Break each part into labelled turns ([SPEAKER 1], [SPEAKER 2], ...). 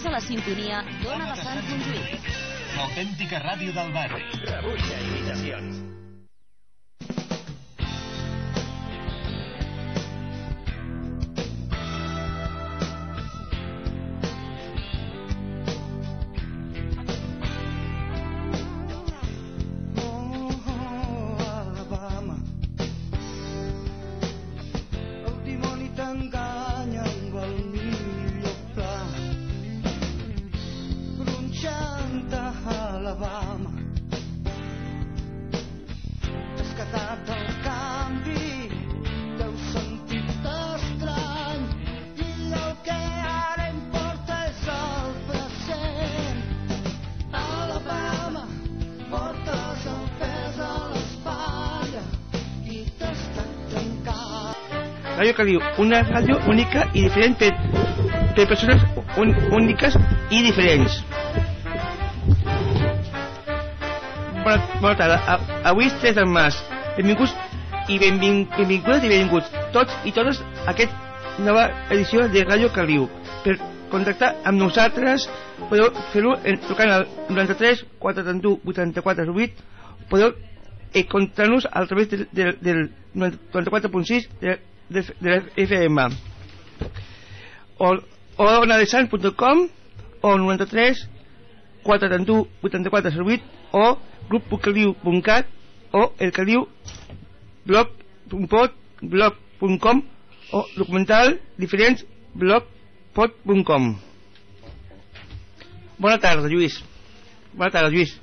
[SPEAKER 1] Estàs a la sintonia d'Ona de Sant Montjuïc.
[SPEAKER 2] L'autèntica ràdio del barri.
[SPEAKER 3] Rebutja imitacions.
[SPEAKER 4] Radio Caliu, una ràdio única i diferent per, per persones un, úniques i diferents. Bona, bona tarda. A, avui és 3 de març. Benvinguts i benvin, benvingudes i benvinguts tots i totes a aquesta nova edició de Ràdio Caliu. Per contactar amb nosaltres podeu fer-ho trucant al 93 431 84 8 podeu contactar-nos a través del, del, del 94.6 de, de, de la FM o, o onadesans.com o 93 431 84 08 o grupbucaliu.cat o elcaliu blog.pod blog.com o documental diferents blogpod.com Bona tarda, Lluís. Bona tarda, Lluís.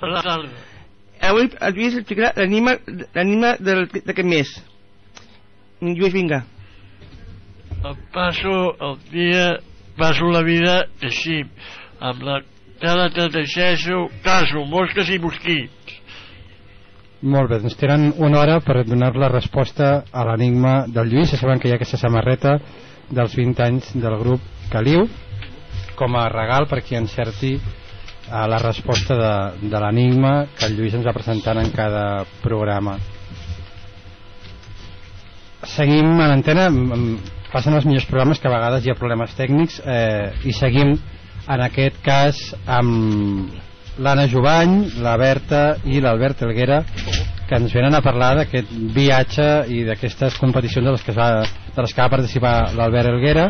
[SPEAKER 5] Bona tarda.
[SPEAKER 4] Avui el Lluís explicarà l'anima d'aquest mes. Lluís, vinga.
[SPEAKER 5] Passo el dia, passo la vida així, amb la tela que teixeixo, caso, mosques i mosquits.
[SPEAKER 6] Molt bé, doncs tenen una hora per donar la resposta a l'enigma del Lluís. Ja saben que hi ha aquesta samarreta dels 20 anys del grup Caliu com a regal per qui encerti a la resposta de, de l'enigma que el Lluís ens va presentant en cada programa. Seguim a l'antena, passen els millors programes que a vegades hi ha problemes tècnics eh, i seguim en aquest cas amb l'Anna Jovany, la Berta i l'Albert Elguera que ens venen a parlar d'aquest viatge i d'aquestes competicions de les que, va, de les que va participar l'Albert Elguera.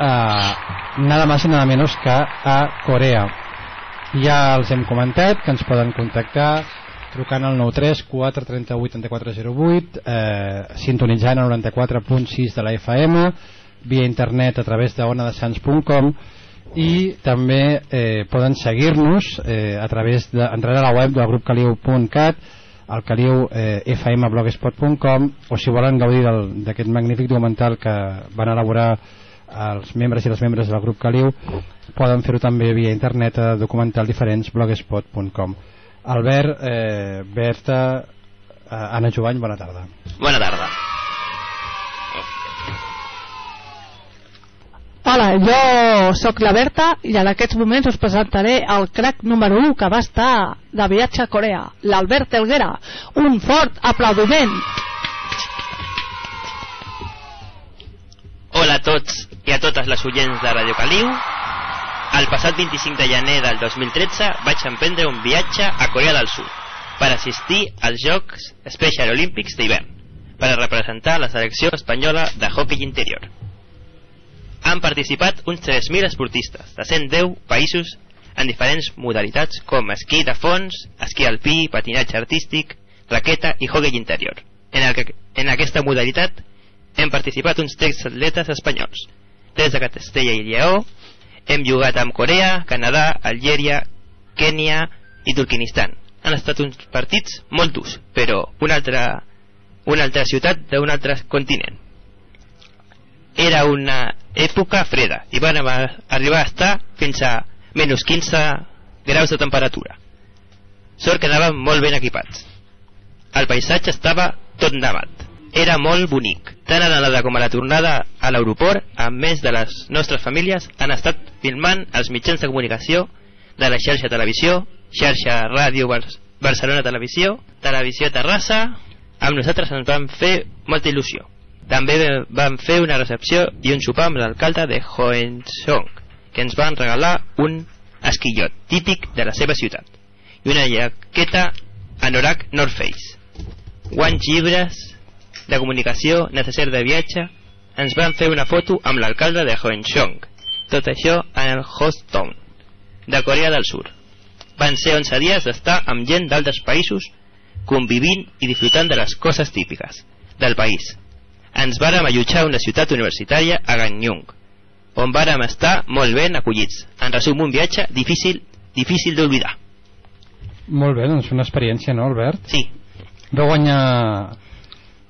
[SPEAKER 6] Eh, nada más y nada menos que a Corea. Ja els hem comentat que ens poden contactar trucant al 93 438 8408 eh, sintonitzant el 94.6 de la FM via internet a través de onadesans.com i també eh, poden seguir-nos eh, a través de, a la web del grup caliu.cat al caliu eh, fmblogspot.com o si volen gaudir d'aquest magnífic documental que van elaborar els membres i les membres del grup Caliu poden fer-ho també via internet a documental diferents blogspot.com Albert, eh, Berta eh, Anna Jovany, bona tarda
[SPEAKER 7] Bona tarda.
[SPEAKER 8] Hola, jo sóc la Berta i en aquests moments us presentaré el crack número 1 que va estar de viatge a Corea, l'Albert Elguera. Un fort aplaudiment.
[SPEAKER 7] Hola a tots i a totes les oients de Radio Caliu. El passat 25 de gener del 2013 vaig emprendre un viatge a Corea del Sud per assistir als Jocs Special Olímpics d'hivern per a representar la selecció espanyola de hockey interior. Han participat uns 3.000 esportistes de 110 països en diferents modalitats com esquí de fons, esquí alpí, patinatge artístic, raqueta i hockey interior. En, el que, en aquesta modalitat hem participat uns 3 atletes espanyols, des de Castella i Lleó, hem jugat amb Corea, Canadà, Algèria, Kènia i Turkmenistan. Han estat uns partits molt durs, però una altra, una altra ciutat d'un altre continent. Era una època freda i van arribar a estar fins a menys 15 graus de temperatura. Sort que anàvem molt ben equipats. El paisatge estava tot nevat. Era molt bonic. Tant a l'anada com a la tornada a l'aeroport, amb més de les nostres famílies, han estat filmant els mitjans de comunicació de la xarxa televisió, xarxa ràdio Bar Barcelona Televisió, Televisió Terrassa, amb nosaltres ens van fer molta il·lusió. També vam fer una recepció i un sopar amb l'alcalde de Hohensong que ens van regalar un esquillot típic de la seva ciutat i una jaqueta anorak North Face. Guants llibres de comunicació, necessari de viatge, ens van fer una foto amb l'alcalde de Hoenchong. Tot això en el Hostown, de Corea del Sur. Van ser 11 dies d'estar amb gent d'altres països convivint i disfrutant de les coses típiques del país. Ens vàrem allotjar a una ciutat universitària a Ganyung, on vàrem estar molt ben acollits. En resum, un viatge difícil, difícil d'oblidar.
[SPEAKER 6] Molt bé, doncs una experiència, no, Albert?
[SPEAKER 7] Sí.
[SPEAKER 6] Vau guanyar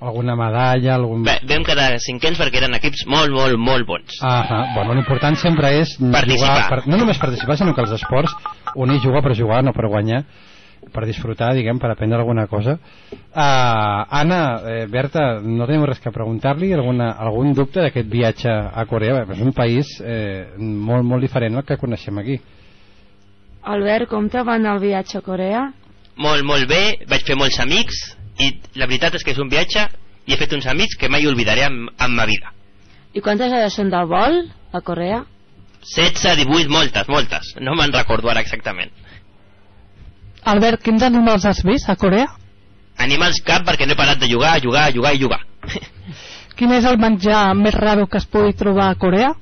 [SPEAKER 6] alguna medalla, algun...
[SPEAKER 7] Bé, vam quedar cinquens perquè eren equips molt, molt, molt bons.
[SPEAKER 6] Ah, bueno, l'important sempre és
[SPEAKER 7] Participar.
[SPEAKER 6] jugar, per, no només participar, sinó que els esports un hi juga per jugar, no per guanyar per disfrutar, diguem, per aprendre alguna cosa. Uh, Anna, eh, Berta, no tenim res que preguntar-li, alguna, algun dubte d'aquest viatge a Corea? Bé, és un país eh, molt, molt diferent al que coneixem aquí.
[SPEAKER 9] Albert, com te va anar el viatge a Corea?
[SPEAKER 7] Molt, molt bé, vaig fer molts amics i la veritat és que és un viatge i he fet uns amics que mai oblidaré en, en ma vida.
[SPEAKER 9] I quantes hores són del vol a Corea?
[SPEAKER 7] 16, 18, moltes, moltes. No me'n recordo ara exactament.
[SPEAKER 10] Albert, quins animals has vist a Corea?
[SPEAKER 7] Animals cap perquè no he parat de jugar, jugar, jugar i jugar.
[SPEAKER 10] Quin és el menjar més raro que es pugui trobar a Corea?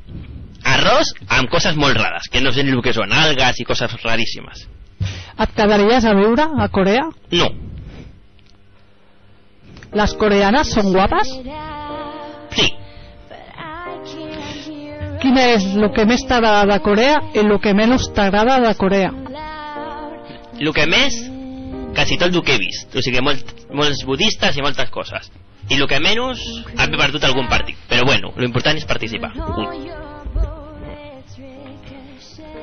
[SPEAKER 7] Arròs amb coses molt rares, que no sé ni el que són, algues i coses raríssimes.
[SPEAKER 10] Et quedaries a viure a Corea?
[SPEAKER 7] No,
[SPEAKER 10] Les coreanes són guapes?
[SPEAKER 7] sí,
[SPEAKER 10] Quin és el que més t'agrada de Corea i el que menys t'agrada de Corea?
[SPEAKER 7] el que més, quasi tot el que he vist. O sigui, molt, molts budistes i moltes coses. I el que menys, haver perdut algun partit. Però bueno, lo important és participar. Ui.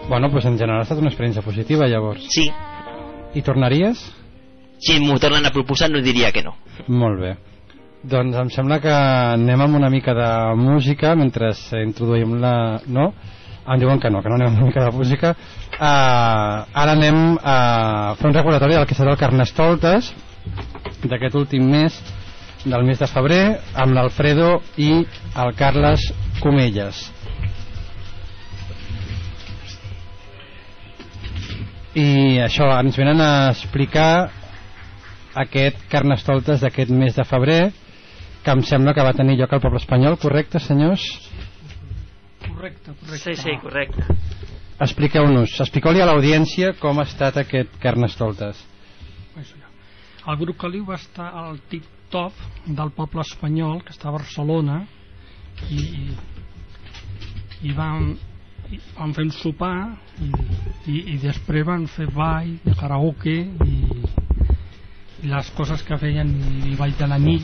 [SPEAKER 6] Bueno, doncs en general ha estat una experiència positiva, llavors.
[SPEAKER 7] Sí,
[SPEAKER 6] I tornaries?
[SPEAKER 7] Si m'ho tornen a proposar no diria que no.
[SPEAKER 6] Molt bé. Doncs em sembla que anem amb una mica de música mentre introduïm la... No? Em diuen que no, que no anem amb una mica de música. Uh, ara anem a fer un recordatori del que serà el Carnestoltes d'aquest últim mes del mes de febrer amb l'Alfredo i el Carles Comelles. I això, ens venen a explicar aquest Carnestoltes d'aquest mes de febrer que em sembla que va tenir lloc al poble espanyol, correcte, senyors?
[SPEAKER 11] Correcte, correcte.
[SPEAKER 12] Sí, sí, correcte.
[SPEAKER 6] Expliqueu-nos, expliqueu-li a l'audiència com ha estat aquest Carnestoltes.
[SPEAKER 11] El grup Caliu va estar al tip-top del poble espanyol, que està a Barcelona, i, i, i van, i van fer un sopar i, i, i després van fer ball, de karaoke i les coses que feien i ball de la nit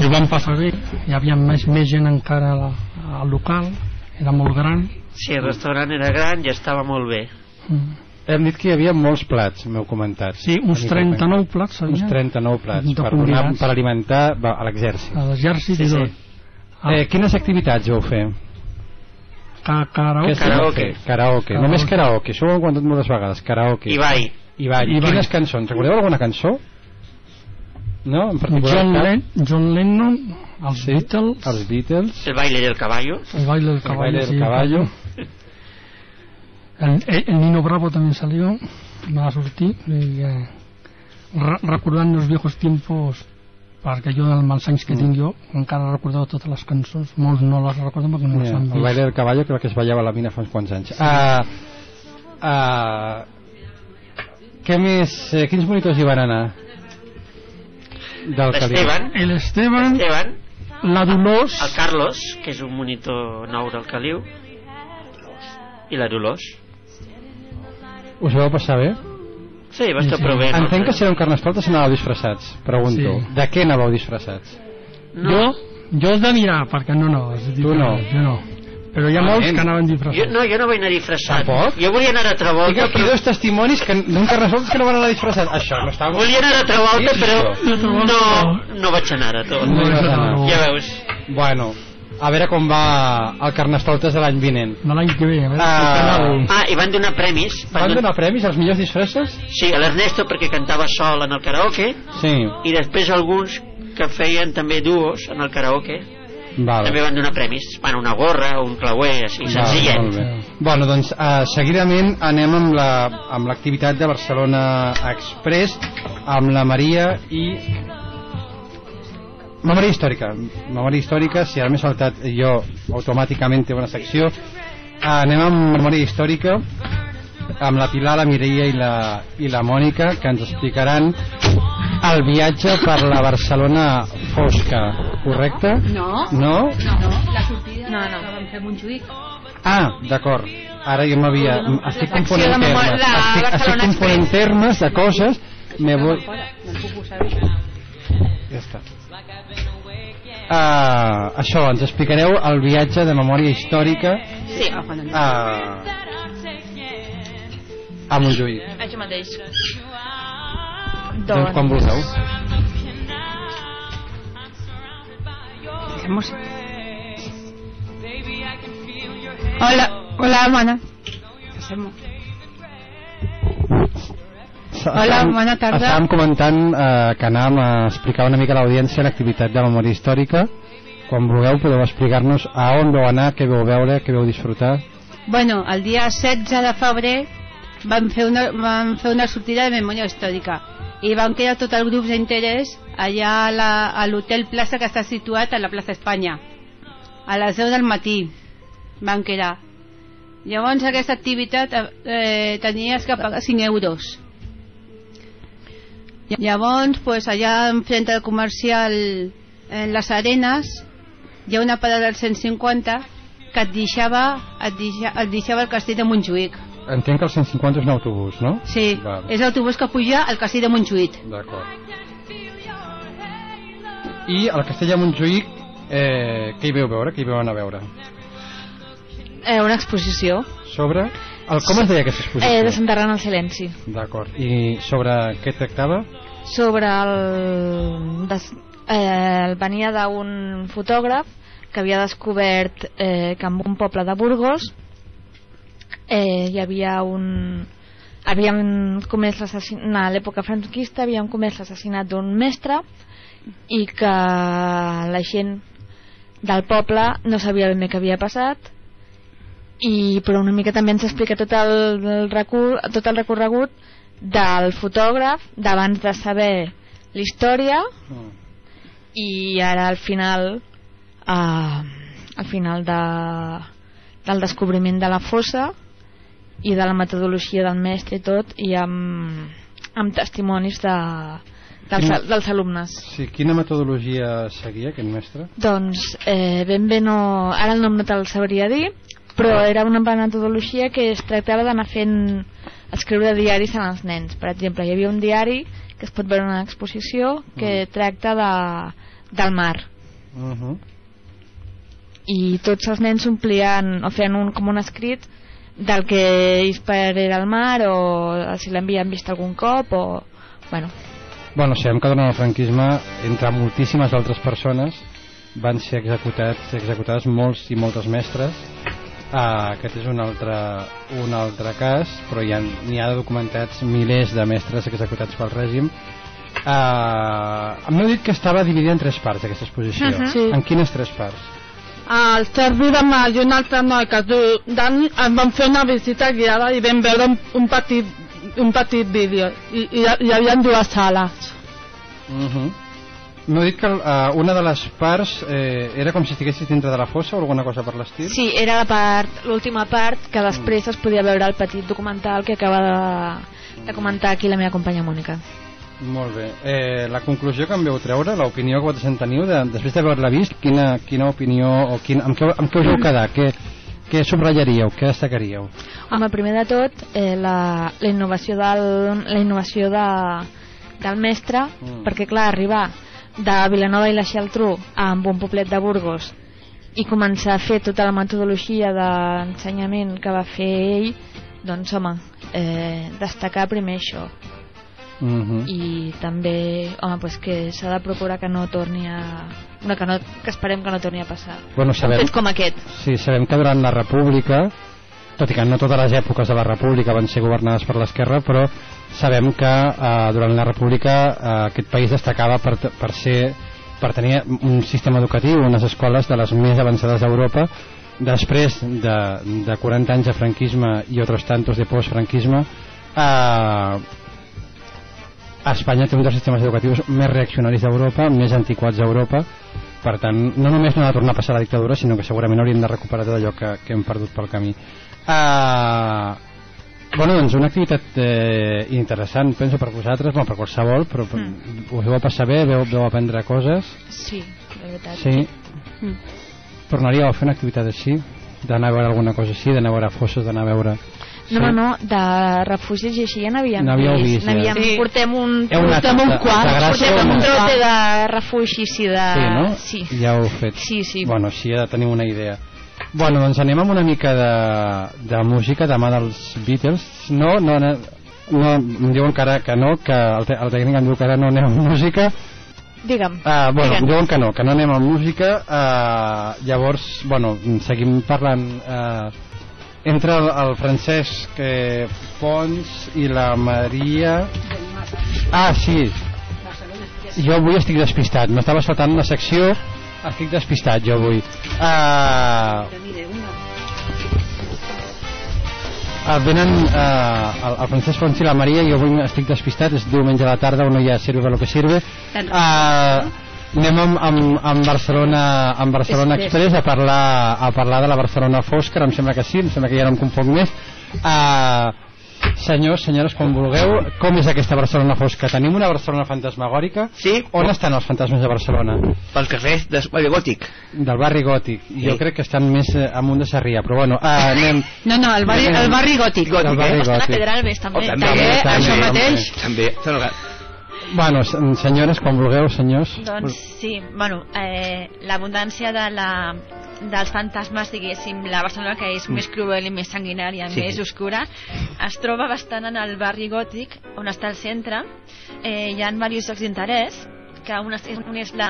[SPEAKER 11] i ho van passar bé hi havia més, més gent encara la- al local era molt gran
[SPEAKER 12] Sí, el restaurant era gran i estava molt bé.
[SPEAKER 11] Mm.
[SPEAKER 6] Hem dit que hi havia molts plats, m'heu comentat.
[SPEAKER 11] Sí, uns 39 plats
[SPEAKER 6] Uns
[SPEAKER 11] havia.
[SPEAKER 6] 39 plats per, donar, per alimentar va, a l'exèrcit.
[SPEAKER 11] a l'exèrcit
[SPEAKER 6] Sí,
[SPEAKER 11] i
[SPEAKER 6] sí.
[SPEAKER 11] tot
[SPEAKER 6] Eh, quines activitats vau fer?
[SPEAKER 11] Ca karaoke.
[SPEAKER 6] Esteu fent? Karaoke. Només karaoke. Això ho hem contat moltes vegades. Karaoke.
[SPEAKER 12] I ball.
[SPEAKER 6] I ball.
[SPEAKER 11] I ball.
[SPEAKER 6] Quines cançons? Recordeu alguna cançó? No? En particular
[SPEAKER 11] John? Len John Lennon els
[SPEAKER 6] Sí,
[SPEAKER 11] Beatles
[SPEAKER 6] Els Beatles.
[SPEAKER 12] El baile del caballo.
[SPEAKER 11] el baile del
[SPEAKER 6] El
[SPEAKER 11] caballo,
[SPEAKER 6] baile del
[SPEAKER 11] sí,
[SPEAKER 6] caballo.
[SPEAKER 11] el, el, el Nino Bravo también salió va sortir i, eh, re recordant els viejos tiempos perquè jo amb els anys que tinc jo encara recordava totes les cançons molts no les recordo perquè no les
[SPEAKER 6] Mira,
[SPEAKER 11] han
[SPEAKER 6] el
[SPEAKER 11] vist
[SPEAKER 6] baile del caballo crec que es ballava a la mina fa uns quants anys. Ah, ah, què més? Eh, quins monitors hi van anar?
[SPEAKER 12] L'Esteban.
[SPEAKER 11] el Esteban,
[SPEAKER 12] Esteban.
[SPEAKER 11] la Dolors
[SPEAKER 12] El Carlos, que és un monitor nou del Caliu. I la Dolors.
[SPEAKER 6] Us vau passar bé?
[SPEAKER 12] Sí, va estar
[SPEAKER 11] Sí, sí.
[SPEAKER 12] prou bé. no?
[SPEAKER 6] Entenc que si era un carnestoltes anàveu disfressats. Pregunto.
[SPEAKER 11] Sí.
[SPEAKER 6] De què anàveu disfressats?
[SPEAKER 11] jo, jo has de mirar perquè no, no, és
[SPEAKER 6] Tu no.
[SPEAKER 11] jo no però hi ha
[SPEAKER 6] Ah,
[SPEAKER 11] molts que anaven
[SPEAKER 12] Jo,
[SPEAKER 11] disfressats
[SPEAKER 12] no, jo no vaig anar disfressat.
[SPEAKER 6] Tampoc?
[SPEAKER 12] Jo volia anar a
[SPEAKER 6] Tinc
[SPEAKER 12] Travolta,
[SPEAKER 6] aquí
[SPEAKER 12] però...
[SPEAKER 6] dos testimonis que d'un carnestoltes que no van anar disfressats. Això no està...
[SPEAKER 12] Volia anar a Travolta,
[SPEAKER 6] Sí,
[SPEAKER 12] però no, no vaig anar a tot.
[SPEAKER 6] No vas anar.
[SPEAKER 12] Ja veus.
[SPEAKER 6] Bueno, a veure com va el carnestoltes de l'any vinent.
[SPEAKER 11] de l'any que ve a veure,
[SPEAKER 6] Ah.
[SPEAKER 11] uh,
[SPEAKER 12] Ah, i van donar premis.
[SPEAKER 6] Van donar premis als millors disfresses?
[SPEAKER 12] Sí, a l'Ernesto perquè cantava sol en el karaoke
[SPEAKER 6] Sí.
[SPEAKER 12] i després alguns que feien també duos en el karaoke
[SPEAKER 6] Val.
[SPEAKER 13] També van donar premis, bueno, una gorra, un clauer, així,
[SPEAKER 6] Val,
[SPEAKER 13] senzillet.
[SPEAKER 6] Bueno, doncs uh, seguidament anem amb la- amb l'activitat de Barcelona Express amb la Maria i Memòria històrica Memòria històrica, si ara m'he saltat jo automàticament té una secció anem amb memòria històrica amb la Pilar, la Mireia i la, i la Mònica que ens explicaran el viatge per la Barcelona fosca correcte?
[SPEAKER 1] No.
[SPEAKER 6] No?
[SPEAKER 1] No, la sortida no, no. la vam fer a Montjuïc.
[SPEAKER 6] Ah, d'acord. Ara jo m'havia... Estic confonent termes.
[SPEAKER 1] la
[SPEAKER 6] Estic, estic
[SPEAKER 1] Barcelona
[SPEAKER 6] confonent termes de coses. Me voy... Ja està. Uh, això, ens explicareu el viatge de memòria històrica
[SPEAKER 1] Sí, a,
[SPEAKER 6] a Montjuïc.
[SPEAKER 14] Això mateix.
[SPEAKER 6] Doncs quan vulgueu.
[SPEAKER 15] Hacemos... Hola, hola, hermana. Hacemos... Hola, bona tarda.
[SPEAKER 6] Estàvem comentant eh, que anàvem a explicar una mica a l'audiència l'activitat de memòria històrica. Quan vulgueu podeu explicar-nos a on veu anar, què veu veure, què veu disfrutar.
[SPEAKER 15] Bueno, el dia 16 de febrer vam fer una, vam fer una sortida de memòria històrica i vam quedar tot el grup d'interès allà a la- a l'hotel Plaça que està situat a la plaça Espanya a les 10 del matí vam quedar llavors aquesta activitat eh, tenies que pagar 5 euros llavors pues, allà enfront del comercial en les arenes hi ha una parada del 150 que et deixava, et deixava, et deixava el castell de Montjuïc
[SPEAKER 6] Entenc que el 150 és un autobús, no?
[SPEAKER 15] Sí,
[SPEAKER 6] Val.
[SPEAKER 15] és l'autobús que puja al castell de Montjuïc.
[SPEAKER 6] D'acord. I al castell de Montjuïc, eh, què hi veu veure? Què hi veu anar a veure?
[SPEAKER 14] Eh, una exposició.
[SPEAKER 6] Sobre... El, com es deia aquesta exposició?
[SPEAKER 14] Eh, desenterrant el silenci.
[SPEAKER 6] D'acord. I sobre què tractava?
[SPEAKER 14] Sobre el... Des, eh, el venia d'un fotògraf que havia descobert eh, que en un poble de Burgos eh, hi havia un havien comès l'assassinat a l'època franquista havien comès l'assassinat d'un mestre i que la gent del poble no sabia ben bé què havia passat i però una mica també ens explica tot el, el, recur, tot el recorregut del fotògraf d'abans de saber la història i ara al final uh, al final de, del descobriment de la fossa i de la metodologia del mestre i tot i amb, amb testimonis de, dels,
[SPEAKER 6] Quina-
[SPEAKER 14] dels alumnes.
[SPEAKER 6] Sí, quina metodologia seguia aquest mestre?
[SPEAKER 14] doncs eh, ben bé no ara el nom no te'l sabria dir però era una metodologia que es tractava d'anar fent escriure diaris als nens. Per exemple, hi havia un diari que es pot veure en una exposició que tracta de, del mar.
[SPEAKER 6] Uh -huh.
[SPEAKER 14] i tots els nens omplien o feien un, com un escrit del que ells per era el mar o si l'havien vist algun cop o bueno,
[SPEAKER 6] Bueno, sabem que durant el franquisme, entre moltíssimes altres persones, van ser executats, executades molts i moltes mestres. Uh, aquest és un altre, un altre cas, però hi ha, n'hi ha documentats milers de mestres executats pel règim. Uh, M'heu dit que estava dividida en tres parts, aquesta exposició.
[SPEAKER 8] Mhm. Sí.
[SPEAKER 6] En quines tres parts?
[SPEAKER 8] El Sergi de Mar i un altre noi que es diu Dani em van fer una visita guiada i vam veure un, un petit un petit vídeo i, i hi havia dues sales
[SPEAKER 6] Uh -huh. M'heu dit que uh, una de les parts eh, era com si estiguessis dintre de la fossa o alguna cosa per l'estil?
[SPEAKER 14] Sí, era la part, l'última part que després es podia veure el petit documental que acaba de, de comentar aquí la meva companya Mònica.
[SPEAKER 6] Molt bé. Eh, la conclusió que em veu treure, l'opinió que vosaltres en teniu, de, després d'haver-la vist, quina, quina opinió o quin, amb, què, amb què us heu quedat? Què, què subratllaríeu? Què destacaríeu?
[SPEAKER 14] Home, primer de tot, eh, la, la innovació, del, la innovació de, del mestre,
[SPEAKER 6] Mm.
[SPEAKER 14] perquè clar, arribar de Vilanova i la Geltrú amb un poblet de Burgos i començar a fer tota la metodologia d'ensenyament que va fer ell, doncs home, eh, destacar primer això
[SPEAKER 6] Uh -huh.
[SPEAKER 14] i també home, pues que s'ha de procurar que no torni a no, que, no, que esperem que no torni a passar.
[SPEAKER 6] Bueno, sabem-
[SPEAKER 14] fets com aquest.
[SPEAKER 6] Sí, sabem que durant la República, tot i que no totes les èpoques de la República van ser governades per l'esquerra, però sabem que eh, durant la República eh, aquest país destacava per, per ser per tenir un sistema educatiu, unes escoles de les més avançades d'Europa, després de, de 40 anys de franquisme i altres tantos de postfranquisme, eh, Espanya té un dels sistemes educatius més reaccionaris d'Europa, més antiquats d'Europa, per tant, no només no ha de tornar a passar la dictadura, sinó que segurament hauríem de recuperar tot allò que, que hem perdut pel camí. Uh, bueno, doncs una activitat eh, interessant, penso, per vosaltres, bueno, per qualsevol, però mm. us vau passar bé, veu, veu aprendre coses.
[SPEAKER 14] Sí, de veritat.
[SPEAKER 6] Sí.
[SPEAKER 14] Mm.
[SPEAKER 6] Tornaríeu a fer una activitat així? D'anar a veure alguna cosa així, d'anar a veure fosses, d'anar a veure...
[SPEAKER 14] No, no, no, de refugis i així ja n'havíem
[SPEAKER 6] N'havíeu vist, ja.
[SPEAKER 14] n'havíem-
[SPEAKER 6] Sí.
[SPEAKER 14] Portem un, portem un quart, portem un trote de refugis i de...
[SPEAKER 6] Sí, no?
[SPEAKER 14] Sí.
[SPEAKER 6] Ja ho heu fet.
[SPEAKER 14] Sí, sí.
[SPEAKER 6] Bueno, així ja tenim una idea. Bueno, doncs anem amb una mica de, de música, demà dels Beatles. No, no, no, no em diuen que ara que no, que el, te- el tècnic em diu que ara no anem amb música.
[SPEAKER 14] Digue'm.
[SPEAKER 6] Uh, bueno, em
[SPEAKER 14] Digue'm.
[SPEAKER 6] diuen que no, que no anem amb música. Uh, llavors, bueno, seguim parlant... Uh, entre el, el Francesc eh, Pons i la Maria... Ah, sí, jo avui estic despistat, m'estava saltant la secció, estic despistat jo avui. Uh, venen uh, el, el Francesc Pons i la Maria, jo avui estic despistat, és diumenge a la tarda, on no hi ha sirve lo que sirve. Uh, anem amb, amb, amb Barcelona, amb Barcelona
[SPEAKER 16] Express.
[SPEAKER 6] A parlar, a parlar de la Barcelona Fosca, em sembla que sí, em sembla que ja no em confoc més. Uh, senyors, senyores, quan vulgueu, com és aquesta Barcelona Fosca? Tenim una Barcelona fantasmagòrica?
[SPEAKER 4] Sí.
[SPEAKER 6] On estan els fantasmes de Barcelona?
[SPEAKER 4] Pels carrers del barri gòtic.
[SPEAKER 6] Del barri gòtic.
[SPEAKER 4] Sí.
[SPEAKER 6] Jo crec que estan més eh, amunt de Sarrià, però bueno, uh, anem...
[SPEAKER 15] No, no, el barri, el barri gòtic.
[SPEAKER 6] El barri
[SPEAKER 14] Estan a
[SPEAKER 6] gòtic.
[SPEAKER 14] Pedralbes, també.
[SPEAKER 4] Oh, també,
[SPEAKER 15] També,
[SPEAKER 4] també,
[SPEAKER 15] això
[SPEAKER 4] també,
[SPEAKER 15] mateix.
[SPEAKER 4] També, també.
[SPEAKER 6] Bueno, se- senyores, quan vulgueu, senyors.
[SPEAKER 17] Doncs sí, bueno, eh, l'abundància de la, dels fantasmes, diguéssim, la Barcelona que és més cruel i més sanguinària,
[SPEAKER 4] Sí.
[SPEAKER 17] més oscura, es troba bastant en el barri gòtic, on està el centre. Eh, hi ha diversos llocs d'interès, que un és, un és la,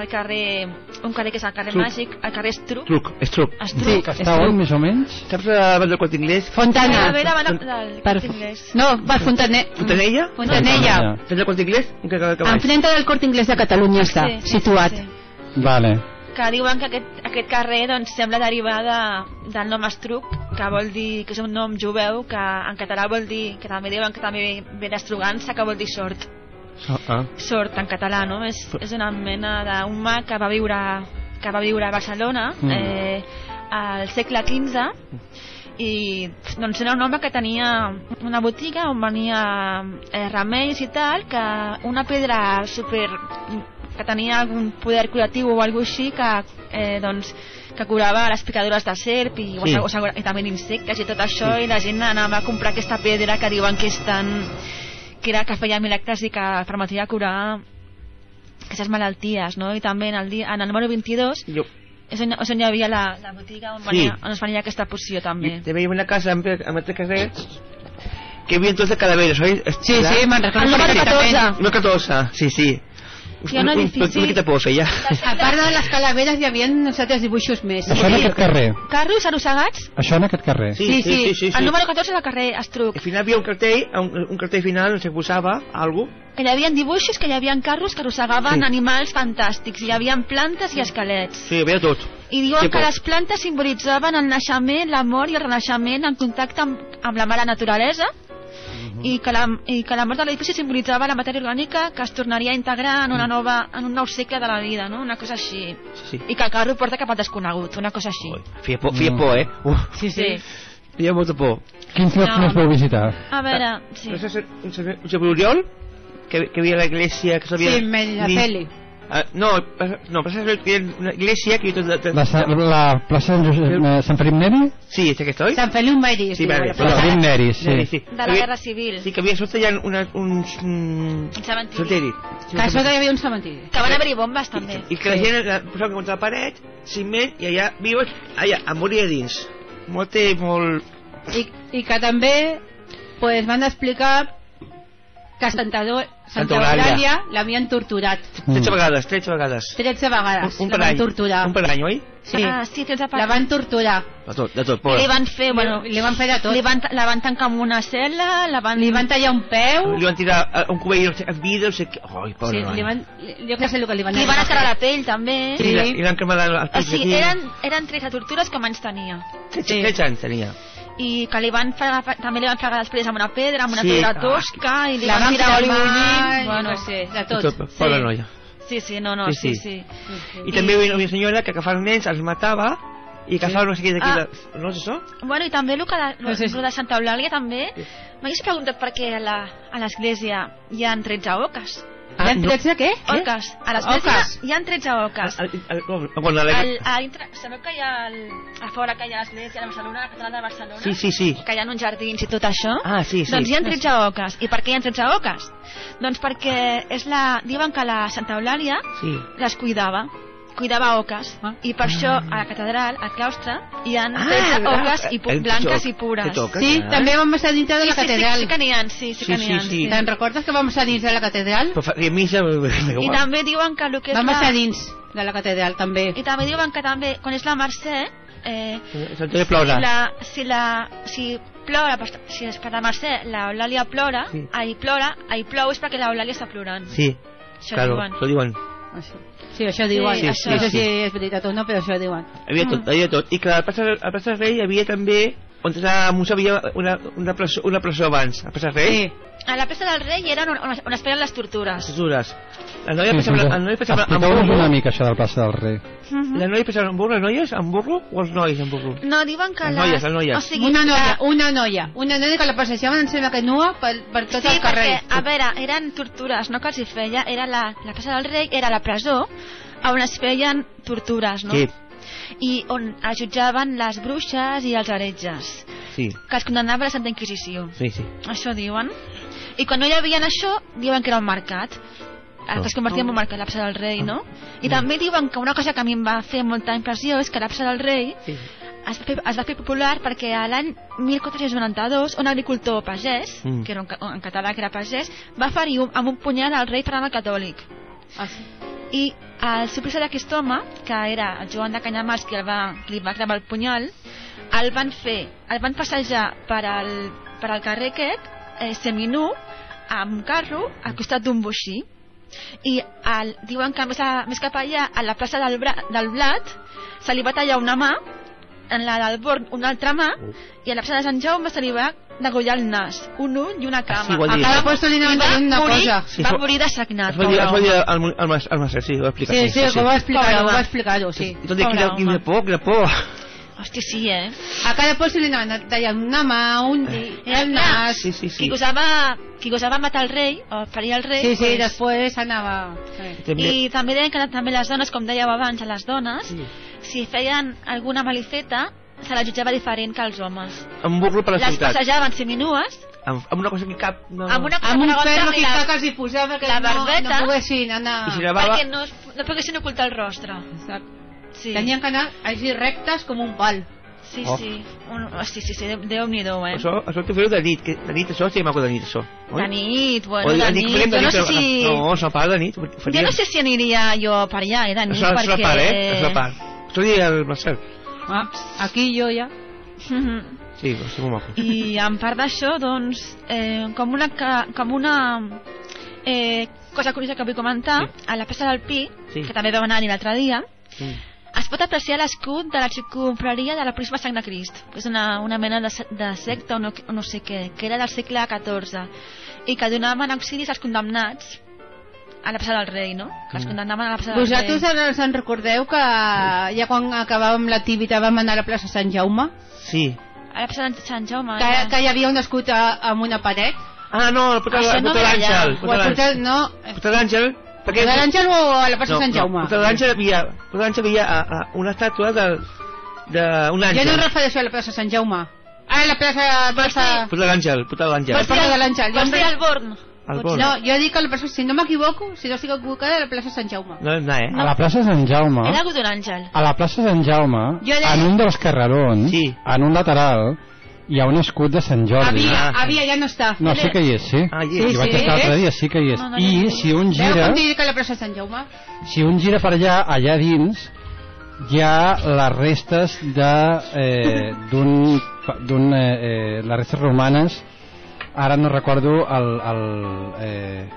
[SPEAKER 17] el carrer, un carrer que és el carrer
[SPEAKER 4] Truc.
[SPEAKER 17] Màgic, el carrer Estruc.
[SPEAKER 4] Truc, és truc.
[SPEAKER 17] Estruc.
[SPEAKER 6] Que està on, més o menys?
[SPEAKER 4] Saps abans del quart inglès?
[SPEAKER 15] Fontana.
[SPEAKER 17] A veure, van a, del
[SPEAKER 15] Per-
[SPEAKER 17] Corte Inglés.
[SPEAKER 15] No, va, Fontane...
[SPEAKER 4] Fontanella?
[SPEAKER 15] Fontanella.
[SPEAKER 4] Saps el quart inglés?
[SPEAKER 15] Enfrente del Corte Inglés de Catalunya està,
[SPEAKER 17] Sí, sí,
[SPEAKER 15] situat.
[SPEAKER 17] sí, sí.
[SPEAKER 6] Vale.
[SPEAKER 17] que diuen que aquest, aquest carrer doncs, sembla derivar de, del nom Estruc, que vol dir que és un nom joveu, que en català vol dir, que també diuen que també ve d'estrugança, que vol dir sort.
[SPEAKER 4] Ah.
[SPEAKER 17] Sort en català, no? És, és una mena d'un mag que va viure, que va viure a Barcelona
[SPEAKER 4] Mm.
[SPEAKER 17] eh, al segle XV i doncs era un home que tenia una botiga on venia eh, remeis i tal, que una pedra super que tenia algun poder curatiu o alguna així que eh, doncs que curava les picadures de serp i,
[SPEAKER 4] Sí.
[SPEAKER 17] o, segura- i també d'insectes i tot això i la gent anava a comprar aquesta pedra que diuen que és tan que era que feia milagres i que permetia curar aquestes malalties no? i també en el, dia, en el número 22
[SPEAKER 4] Jo,
[SPEAKER 17] és on, és on hi havia la, la botiga on,
[SPEAKER 4] Sí.
[SPEAKER 17] venia, on es venia aquesta poció també
[SPEAKER 4] també hi havia una casa amb, amb aquest carrer que hi havia entonces calaveres, oi?
[SPEAKER 15] Sí, sí, me'n recordo
[SPEAKER 17] El número
[SPEAKER 15] perfectament.
[SPEAKER 17] 14.
[SPEAKER 4] No 14, sí, sí.
[SPEAKER 17] Hi ha un edifici-
[SPEAKER 4] Una miqueta por feia.
[SPEAKER 15] A part de les calaveres hi havia uns altres dibuixos més.
[SPEAKER 6] Això en aquest carrer.
[SPEAKER 17] carros arrossegats
[SPEAKER 6] Això en aquest carrer.
[SPEAKER 4] Sí, sí, sí. sí, sí.
[SPEAKER 17] el número 14 del carrer Estruc
[SPEAKER 4] Al final hi havia un cartell, un, un cartell final on se posava algo.
[SPEAKER 17] que hi havia dibuixos que hi havia carros que arrossegaven
[SPEAKER 4] Sí.
[SPEAKER 17] animals fantàstics i hi havia plantes i esquelets
[SPEAKER 4] Sí, hi havia tot.
[SPEAKER 17] i diuen
[SPEAKER 4] Sí,
[SPEAKER 17] que les plantes simbolitzaven el naixement, la mort i el renaixement en contacte amb, amb la mare naturalesa i que, la, i que la mort de l'edifici simbolitzava la matèria orgànica que es tornaria a integrar en, una nova, en un nou segle de la vida, no? una cosa així
[SPEAKER 4] Sí.
[SPEAKER 17] i que el carro porta cap al desconegut, una cosa així
[SPEAKER 4] Feia por, feia por eh? Uf,
[SPEAKER 17] sí, sí.
[SPEAKER 4] feia molta por.
[SPEAKER 6] Quins llocs
[SPEAKER 17] No.
[SPEAKER 6] més vau visitar?
[SPEAKER 17] a veure, sí.
[SPEAKER 4] No sé si senyor Oriol, que, que havia la iglesia que s'havia...
[SPEAKER 15] Sí,
[SPEAKER 4] Ah, no, no, passa que hi ha una iglesia que tot... tot-
[SPEAKER 6] La, la plaça de Josep, eh, Sant Felip Neri?
[SPEAKER 4] Sí, és aquesta, oi?
[SPEAKER 15] Sant Feliu Meri.
[SPEAKER 4] Sí, vale.
[SPEAKER 6] Sant Felip Neri, sí.
[SPEAKER 4] Neri, sí.
[SPEAKER 17] de la Guerra Civil
[SPEAKER 4] Sí, que havia sota hi ha una, uns... Mm,
[SPEAKER 17] un cementiri
[SPEAKER 4] cementiri.
[SPEAKER 15] Que a sota hi havia un cementiri.
[SPEAKER 17] que van haver-hi bombes també
[SPEAKER 4] I que la gent la posava contra la paret, ciment, i allà vius, allà, a morir a dins. Molt, eh, molt...
[SPEAKER 15] I, i que també pues, van explicar que Santa, Do Santa
[SPEAKER 4] Eulàlia.
[SPEAKER 15] Eulàlia l'havien torturat
[SPEAKER 4] 13 vegades, 13 vegades.
[SPEAKER 15] 13 vegades.
[SPEAKER 4] Un, un
[SPEAKER 15] la
[SPEAKER 4] per
[SPEAKER 15] van
[SPEAKER 4] any.
[SPEAKER 15] torturar.
[SPEAKER 4] Un per any, oi?
[SPEAKER 15] Sí.
[SPEAKER 17] Ah, sí, tens
[SPEAKER 15] La van torturar.
[SPEAKER 4] De tot, de tot, pobre.
[SPEAKER 17] Li van fer, bueno,
[SPEAKER 15] li van fer de tot.
[SPEAKER 17] Li van, la van tancar en una cel·la, la van...
[SPEAKER 15] Li van tallar un peu.
[SPEAKER 4] Li van tirar eh, un cubell al vidre, no sé què... Ai,
[SPEAKER 15] Sí,
[SPEAKER 4] pobre
[SPEAKER 15] li
[SPEAKER 4] noia.
[SPEAKER 15] van, jo que sé el que li van
[SPEAKER 17] Li van escarar la pell, també.
[SPEAKER 4] Sí, i la- i l'han cremat els
[SPEAKER 17] O sigui, eren, eren 13 tortures que menys tenia.
[SPEAKER 4] 16 anys tenia.
[SPEAKER 17] I que li van fregar, també li van fregar després amb una pedra, amb una
[SPEAKER 4] Sí,
[SPEAKER 17] pedra
[SPEAKER 4] ah,
[SPEAKER 17] tosca, i li
[SPEAKER 15] La
[SPEAKER 17] van tirar oli bullint. Bueno,
[SPEAKER 15] què sé, de tot.
[SPEAKER 4] Tot, pobre noia.
[SPEAKER 17] Sí, sí, no, no,
[SPEAKER 4] Sí,
[SPEAKER 17] sí,
[SPEAKER 4] sí.
[SPEAKER 17] sí.
[SPEAKER 4] I també hi havia una senyora que agafava els nens, els matava i agafava no sé què d'aquí...
[SPEAKER 17] Ah.
[SPEAKER 4] de- No és això?
[SPEAKER 17] Bueno, i també el que de,
[SPEAKER 15] No sé si-
[SPEAKER 17] lo de Santa Eulàlia també, m'hagués preguntat per què a la- a l'església hi ha 13 oques.
[SPEAKER 4] Ah,
[SPEAKER 15] Hi ha 13 què?
[SPEAKER 17] Oques. A l'església
[SPEAKER 15] Oques.
[SPEAKER 17] hi ha 13 oques.
[SPEAKER 4] El- el- com- Quan la...
[SPEAKER 17] Al, a sabeu que hi ha el, a fora que hi ha l'església de Barcelona, la catedral de Barcelona?
[SPEAKER 4] Sí, sí, sí.
[SPEAKER 17] Que hi ha uns jardins i tot això?
[SPEAKER 4] Ah, sí, sí.
[SPEAKER 17] Doncs hi ha 13 oques. I per què hi ha 13 oques? Doncs perquè és la, diuen que la Santa Eulàlia
[SPEAKER 4] Sí.
[SPEAKER 17] les cuidava cuidava oques
[SPEAKER 15] Ah.
[SPEAKER 17] i per això a la catedral, al claustre hi ha
[SPEAKER 4] Ah,
[SPEAKER 17] 13
[SPEAKER 4] ah,
[SPEAKER 17] oques i pu blanques i pures
[SPEAKER 4] toques,
[SPEAKER 15] Sí,
[SPEAKER 4] ah.
[SPEAKER 15] també vam estar dintre de
[SPEAKER 17] sí,
[SPEAKER 15] la
[SPEAKER 17] sí, sí,
[SPEAKER 15] catedral.
[SPEAKER 17] sí que n'hi ha, sí, sí que
[SPEAKER 4] Sí,
[SPEAKER 17] n'hi ha
[SPEAKER 4] sí, sí.
[SPEAKER 15] Te'n recordes que vam estar dins de la catedral?
[SPEAKER 4] Però fa- i missa...
[SPEAKER 17] i també diuen que el que és
[SPEAKER 15] Vam
[SPEAKER 17] la...
[SPEAKER 15] estar dins de la catedral, també.
[SPEAKER 17] i també diuen que també quan és la Mercè eh, si la, si la si plora per- si és per la Mercè l'Eulàlia plora
[SPEAKER 4] Sí.
[SPEAKER 17] ai plora, ai plou és perquè l'Eulàlia està plorant
[SPEAKER 4] Sí,
[SPEAKER 17] Això
[SPEAKER 4] claro,
[SPEAKER 17] diuen.
[SPEAKER 4] això diuen.
[SPEAKER 15] Sí, això diuen.
[SPEAKER 17] Sí,
[SPEAKER 15] no
[SPEAKER 17] sí,
[SPEAKER 15] sé
[SPEAKER 4] sí.
[SPEAKER 15] si és veritat o no, però això diuen.
[SPEAKER 4] Hi havia tot, hi havia tot. I clar, al plaça, al plaça Rei hi havia també... On a Musa havia una, una, presó, una presó abans. Al plaça Rei?
[SPEAKER 15] Sí.
[SPEAKER 17] a la plaça del rei era on, on, on es feien les tortures
[SPEAKER 4] Les dures. La noia
[SPEAKER 6] Sí,
[SPEAKER 4] passava,
[SPEAKER 6] sí,
[SPEAKER 4] la noia passava amb burro.
[SPEAKER 6] una mica això del plaça del Rei.
[SPEAKER 4] La noia passava amb burro, les noies amb burro o els nois amb burro?
[SPEAKER 17] no, diuen que
[SPEAKER 4] Les
[SPEAKER 17] la...
[SPEAKER 4] noies, les noies.
[SPEAKER 17] o sigui,
[SPEAKER 15] Una noia,
[SPEAKER 17] la-
[SPEAKER 15] una noia, una noia que la passejaven em sembla que nua per, per tot
[SPEAKER 17] sí,
[SPEAKER 15] el carrer.
[SPEAKER 17] perquè, a veure, eren tortures, no que els hi feia, era la, la plaça del rei, era la presó, on es feien tortures, no?
[SPEAKER 4] Sí,
[SPEAKER 17] I on es jutjaven les bruixes i els heretges,
[SPEAKER 4] sí,
[SPEAKER 17] que es condemnava a la Santa Inquisició.
[SPEAKER 4] sí, sí.
[SPEAKER 17] Això diuen. I quan no hi havia això, diuen que era un mercat. Que es convertia en un mercat, la plaça del rei, no? I també diuen que una cosa que a mi em va fer molta impressió és que la plaça del rei
[SPEAKER 4] sí.
[SPEAKER 17] es va fer, es va fer popular perquè a l'any 1492 un agricultor pagès,
[SPEAKER 4] Mm.
[SPEAKER 17] que era un, en català que era pagès, va ferir un, amb un punyal al rei Ferran el Catòlic.
[SPEAKER 15] Ah, sí.
[SPEAKER 17] I el suplici d'aquest home, que era el Joan de Canyamals, que el va, li va clavar el punyal, el van fer, el van passejar per al, per al carrer aquest, eh, seminú, amb un carro, al costat d'un boixí. I el, diuen que més, a, més cap allà, a la plaça del, Bra, del Blat, se li va tallar una mà, en la del Born una altra mà, i a la plaça de Sant Jaume se li va degollar el nas, un ull i una cama.
[SPEAKER 4] sí, ha dit.
[SPEAKER 15] A cada puesto li anaven
[SPEAKER 17] I
[SPEAKER 15] una
[SPEAKER 17] morir,
[SPEAKER 15] cosa.
[SPEAKER 4] Sí,
[SPEAKER 17] va morir desagnat.
[SPEAKER 4] Es va dir, es va dir al, al, al, al Mercè, sí, ho va explicar.
[SPEAKER 15] Sí, sí, que ho va explicar, ho va
[SPEAKER 17] home.
[SPEAKER 15] explicar-ho, sí.
[SPEAKER 4] I tot i quina, quina por, quina por.
[SPEAKER 17] Hòstia, sí, eh?
[SPEAKER 15] A cada puesto li anaven tallant una mà, un dit,
[SPEAKER 17] Era
[SPEAKER 15] el
[SPEAKER 17] clar,
[SPEAKER 15] nas.
[SPEAKER 4] Sí, sí, sí.
[SPEAKER 17] Qui gosava, qui gosava matar el rei, o ferir el rei,
[SPEAKER 15] Sí, sí,
[SPEAKER 17] pues,
[SPEAKER 15] després anava... Sí.
[SPEAKER 17] I també deien que també les dones, com dèieu abans, a les dones,
[SPEAKER 4] Sí.
[SPEAKER 17] Si feien alguna maliceta, se la jutjava diferent que els homes.
[SPEAKER 4] amb burro per la
[SPEAKER 17] Les
[SPEAKER 4] ciutat.
[SPEAKER 17] passejaven seminues,
[SPEAKER 4] Amb, amb una cosa que cap... No.
[SPEAKER 17] amb una
[SPEAKER 15] Amb un
[SPEAKER 17] cosa
[SPEAKER 15] ferro que,
[SPEAKER 17] la-
[SPEAKER 15] que els hi posava que
[SPEAKER 17] la
[SPEAKER 15] no,
[SPEAKER 17] barbeta.
[SPEAKER 15] no poguessin anar...
[SPEAKER 4] I si la bava...
[SPEAKER 17] perquè no, no poguessin ocultar el rostre.
[SPEAKER 15] Exacte.
[SPEAKER 17] Sí,
[SPEAKER 15] Tenien que anar així rectes com un pal.
[SPEAKER 17] sí,
[SPEAKER 4] Oh.
[SPEAKER 17] sí. Un, oh, sí, sí, sí, Déu-n'hi-do, eh?
[SPEAKER 4] Això, això t'ho fer de nit, que de nit això sí maco de nit, això. oi?
[SPEAKER 17] De nit, bueno,
[SPEAKER 4] O
[SPEAKER 17] de
[SPEAKER 4] dic,
[SPEAKER 17] nit.
[SPEAKER 4] farem de
[SPEAKER 17] Jo no
[SPEAKER 4] nit,
[SPEAKER 17] sé si...
[SPEAKER 4] No, això part de nit.
[SPEAKER 17] Jo no sé si aniria jo per allà, eh, de nit,
[SPEAKER 4] Això és la
[SPEAKER 17] perquè...
[SPEAKER 4] part, eh? És la part. Ho diria el Marcel.
[SPEAKER 15] Ah, aquí jo ja...
[SPEAKER 4] Sí, però sí, molt maco.
[SPEAKER 17] I en part d'això, doncs, eh, com una, com una eh, cosa curiosa que vull comentar,
[SPEAKER 4] Sí.
[SPEAKER 17] a la plaça del Pi,
[SPEAKER 4] Sí.
[SPEAKER 17] que també vam anar-hi l'altre dia,
[SPEAKER 4] Mm.
[SPEAKER 17] es pot apreciar l'escut de la circunfraria de la Prisma Sang de Crist. És una, una mena de, de secta o no, no sé què, que era del segle XIV i que donaven auxilis als condemnats a la plaça del rei, no? Que els
[SPEAKER 4] Mm.
[SPEAKER 17] condemnaven a la plaça del
[SPEAKER 15] Vosaltres
[SPEAKER 17] rei.
[SPEAKER 15] ara se'n recordeu que ja quan acabàvem l'activitat vam anar a la plaça Sant Jaume?
[SPEAKER 4] Sí.
[SPEAKER 17] A la plaça de Sant Jaume.
[SPEAKER 15] Que,
[SPEAKER 17] era-
[SPEAKER 15] que hi havia un escut a, amb una paret?
[SPEAKER 4] Ah, no, el puta,
[SPEAKER 17] Això
[SPEAKER 4] el
[SPEAKER 17] no
[SPEAKER 4] puta
[SPEAKER 17] ve
[SPEAKER 4] l'Àngel.
[SPEAKER 17] allà.
[SPEAKER 4] el
[SPEAKER 15] O
[SPEAKER 4] puta
[SPEAKER 15] el
[SPEAKER 4] l'Àngel.
[SPEAKER 15] portal, no,
[SPEAKER 4] El puta l'Àngel... perquè-
[SPEAKER 15] de l'Àngel o a la plaça
[SPEAKER 4] no,
[SPEAKER 15] Sant Jaume?
[SPEAKER 4] No, puta l'Àngel havia, puta l'Àngel havia a, a una estàtua del, d'un
[SPEAKER 15] Jo
[SPEAKER 4] àngel.
[SPEAKER 15] no em refereixo a la plaça Sant Jaume. Ah, a la plaça... plaça...
[SPEAKER 4] Puta l'Àngel, puta l'Àngel.
[SPEAKER 15] Vols parlar de l'Àngel? Jo
[SPEAKER 17] Vols
[SPEAKER 15] em
[SPEAKER 17] El Born.
[SPEAKER 15] No, jo dic a la plaça, si no m'equivoco, si no estic equivocada, a la plaça Sant Jaume.
[SPEAKER 4] No, no, eh?
[SPEAKER 6] A la plaça Sant Jaume,
[SPEAKER 17] Era hagut un àngel.
[SPEAKER 6] a la plaça Sant Jaume,
[SPEAKER 15] deia-
[SPEAKER 6] en un dels carrerons,
[SPEAKER 4] Sí.
[SPEAKER 6] en un lateral, hi ha un escut de Sant Jordi.
[SPEAKER 15] Havia,
[SPEAKER 4] Ah.
[SPEAKER 15] havia, ja no està.
[SPEAKER 6] No, sí que hi és, sí.
[SPEAKER 4] Ah, hi
[SPEAKER 15] Sí,
[SPEAKER 4] és.
[SPEAKER 6] Vaig
[SPEAKER 15] sí.
[SPEAKER 6] estar l'altre dia, sí que hi és.
[SPEAKER 17] No, no,
[SPEAKER 6] I
[SPEAKER 17] no, no.
[SPEAKER 6] si un
[SPEAKER 15] Veu
[SPEAKER 6] gira,
[SPEAKER 15] com dic a la plaça Sant Jaume?
[SPEAKER 6] si un gira per allà, allà dins, hi ha les restes de eh, d'un d'un eh, eh, les restes romanes ara no recordo el, el eh,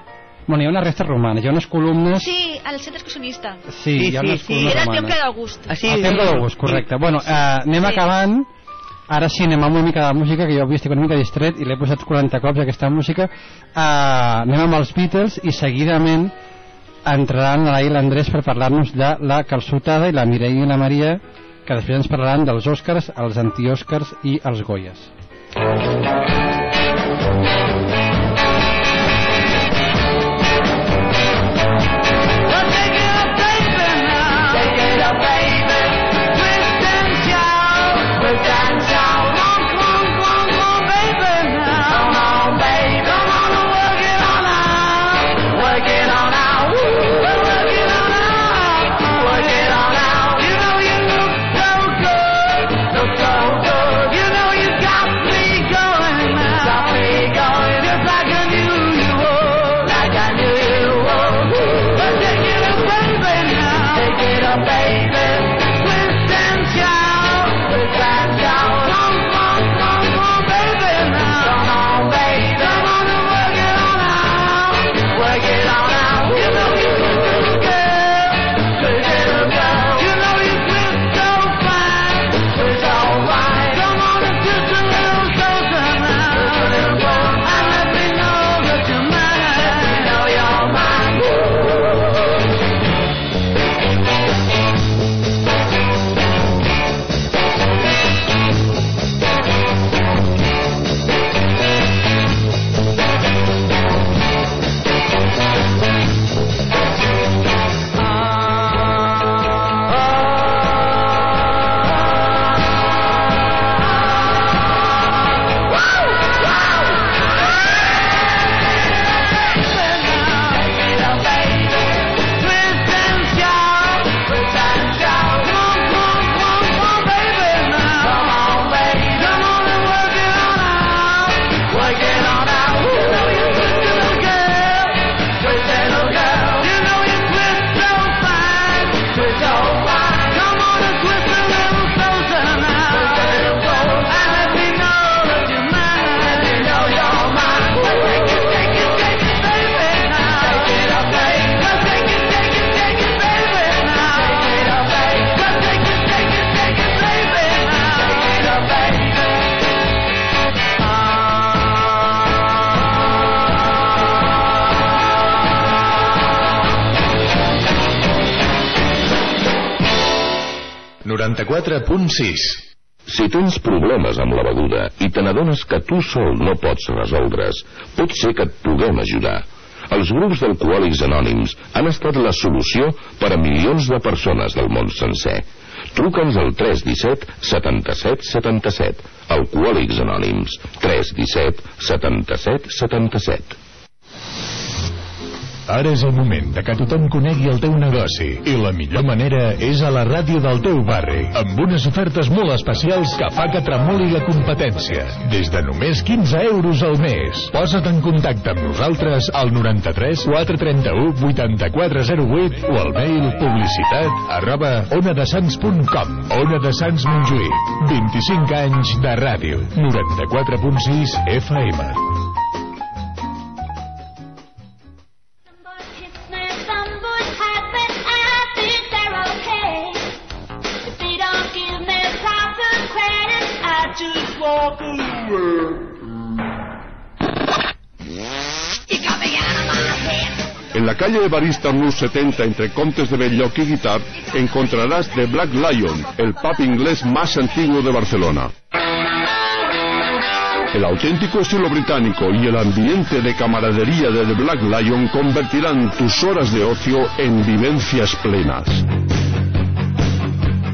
[SPEAKER 6] bueno, hi ha unes restes romanes hi ha unes columnes
[SPEAKER 17] Sí, al centre excursionista.
[SPEAKER 6] Sí, hi ha unes columnes
[SPEAKER 17] Era el
[SPEAKER 6] romanes.
[SPEAKER 17] temple d'August.
[SPEAKER 4] Ah, sí,
[SPEAKER 6] el temple d'August, correcte. Bueno, eh, anem
[SPEAKER 17] Sí.
[SPEAKER 6] acabant. Ara sí, anem amb una mica de música, que jo avui estic una mica distret i l'he posat 40 cops aquesta música. Eh, anem amb els Beatles i seguidament entraran a i l'Andrés per parlar-nos de la calçotada i la Mireia i la Maria, que després ens parlaran dels Oscars, els anti-Oscars i els Goyes.
[SPEAKER 16] Si tens problemes amb la beguda i te n'adones que tu sol no pots resoldre's, pot ser que et puguem ajudar. Els grups d'alcohòlics anònims han estat la solució per a milions de persones del món sencer. Truca'ns al 317 77 77. Alcohòlics anònims. 317 77 77.
[SPEAKER 18] Ara és el moment de que tothom conegui el teu negoci. I la millor manera és a la ràdio del teu barri amb unes ofertes molt especials que fa que tremoli la competència. Des de només 15 euros al mes. Posa't en contacte amb nosaltres al 93 431 8408 o al mail publicitat arroba onadesans.com Ona de Sants Montjuïc. 25 anys de ràdio. 94.6 FM
[SPEAKER 19] En la calle Evarista Plus 70 entre Contes de Belloc y Guitar encontrarás The Black Lion, el pub inglés más antiguo de Barcelona. El auténtico estilo británico y el ambiente de camaradería de The Black Lion convertirán tus horas de ocio en vivencias plenas.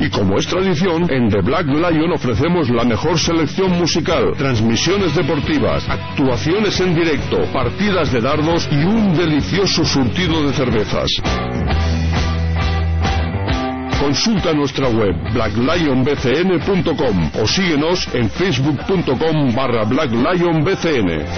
[SPEAKER 19] Y como es tradición, en The Black Lion ofrecemos la mejor selección musical, transmisiones deportivas, actuaciones en directo, partidas de dardos y un delicioso surtido de cervezas. Consulta nuestra web blacklionbcn.com o síguenos en facebook.com barra blacklionbcn.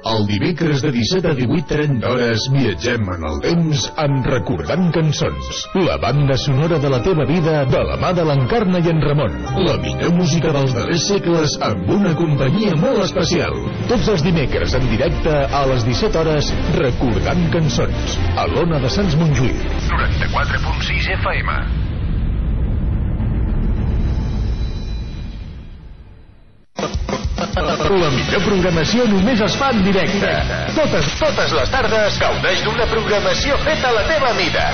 [SPEAKER 18] El dimecres de 17 a 18.30 hores viatgem en el temps en Recordant Cançons. La banda sonora de la teva vida de la mà de l'Encarna i en Ramon. La millor música dels darrers segles amb una companyia molt especial. Tots els dimecres en directe a les 17 hores Recordant Cançons. A l'Ona de Sants Montjuïc.
[SPEAKER 2] 94.6 FM.
[SPEAKER 18] La millor programació només es fa en directe. Totes, totes les tardes gaudeix d'una programació feta a la teva mida.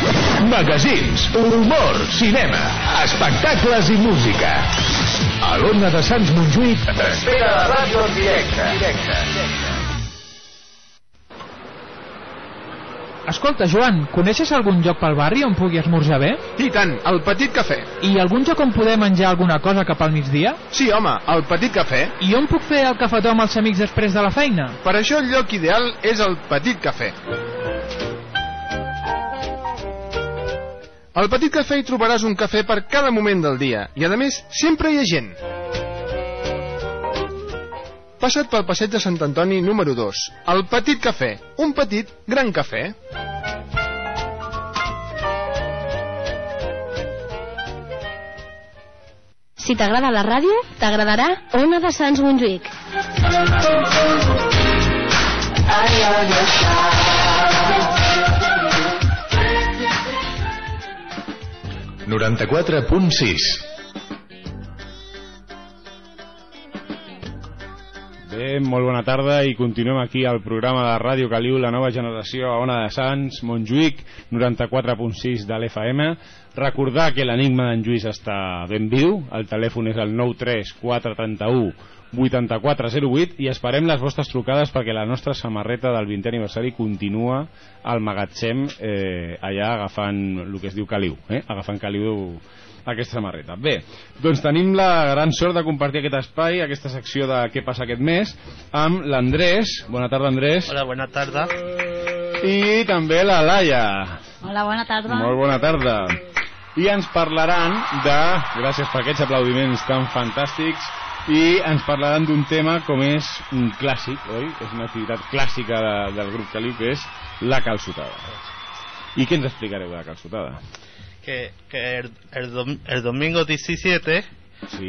[SPEAKER 18] Magazins, humor, cinema, espectacles i música. A l'Ona de Sants Montjuïc t'espera la ràdio en directe. directe.
[SPEAKER 20] Escolta, Joan, coneixes algun lloc pel barri on pugui esmorzar bé?
[SPEAKER 21] I tant, el Petit Cafè.
[SPEAKER 20] I algun lloc on poder menjar alguna cosa cap al migdia?
[SPEAKER 21] Sí, home, el Petit Cafè.
[SPEAKER 20] I on puc fer el cafetó amb els amics després de la feina?
[SPEAKER 21] Per això el lloc ideal és el Petit Cafè. Al Petit Cafè hi trobaràs un cafè per cada moment del dia i, a més, sempre hi ha gent. Passa't pel passeig de Sant Antoni número 2. El Petit Cafè. Un petit, gran cafè.
[SPEAKER 22] Si t'agrada la ràdio, t'agradarà Ona de Sants Montjuïc.
[SPEAKER 18] 94.6
[SPEAKER 23] Bé, molt bona tarda i continuem aquí al programa de Ràdio Caliu, la nova generació a Ona de Sants, Montjuïc, 94.6 de l'FM. Recordar que l'enigma d'en Lluís està ben viu, el telèfon és el 93431 8408 i esperem les vostres trucades perquè la nostra samarreta del 20è aniversari continua al magatzem eh, allà agafant el que es diu caliu, eh? agafant caliu aquesta samarreta. Bé, doncs tenim la gran sort de compartir aquest espai, aquesta secció de què passa aquest mes, amb l'Andrés. Bona tarda, Andrés.
[SPEAKER 24] Hola, bona tarda.
[SPEAKER 23] I també la Laia.
[SPEAKER 25] Hola, bona tarda.
[SPEAKER 23] Molt bona tarda. I ens parlaran de... Gràcies per aquests aplaudiments tan fantàstics i ens parlaran d'un tema com és un clàssic, oi? És una activitat clàssica de, del grup Caliu, que és la calçotada. I què ens explicareu de la calçotada?
[SPEAKER 24] Que, que el, el, dom- el domingo 17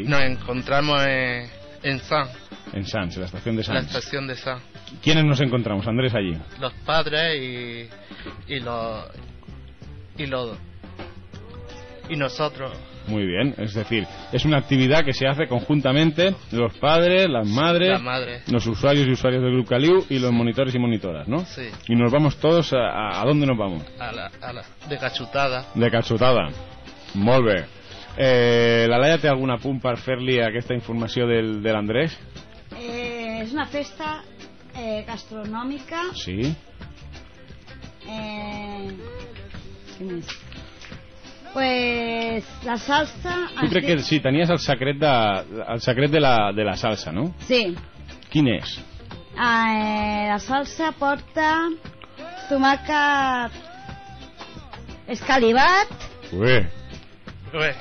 [SPEAKER 24] nos encontramos en, en San,
[SPEAKER 23] En Sans, en la estación de
[SPEAKER 24] la
[SPEAKER 23] Sans.
[SPEAKER 24] estación de San.
[SPEAKER 23] ¿Quiénes nos encontramos, Andrés, allí?
[SPEAKER 24] Los padres y, y los y los y nosotros
[SPEAKER 23] Muy bien, es decir, es una actividad que se hace conjuntamente los padres, las madres,
[SPEAKER 24] Las madres.
[SPEAKER 23] los usuarios y usuarias del Grupo Caliu y los monitores y monitoras, ¿no?
[SPEAKER 24] Sí.
[SPEAKER 23] Y nos vamos todos a, a, ¿a dónde nos vamos?
[SPEAKER 24] a la, a la de cachutada.
[SPEAKER 23] De calçotada. Molt bé. Eh, la Laia té algun apunt per fer-li aquesta informació del, de l'Andrés?
[SPEAKER 25] Eh, és una festa eh, gastronòmica.
[SPEAKER 23] Sí.
[SPEAKER 25] Eh? Pues la salsa...
[SPEAKER 23] Tu crec que sí, tenies el secret de, el secret de la, de la salsa, no?
[SPEAKER 25] Sí.
[SPEAKER 23] Quin és?
[SPEAKER 25] Eh, la salsa porta tomàquet escalivat,
[SPEAKER 23] Ué,
[SPEAKER 24] Ué.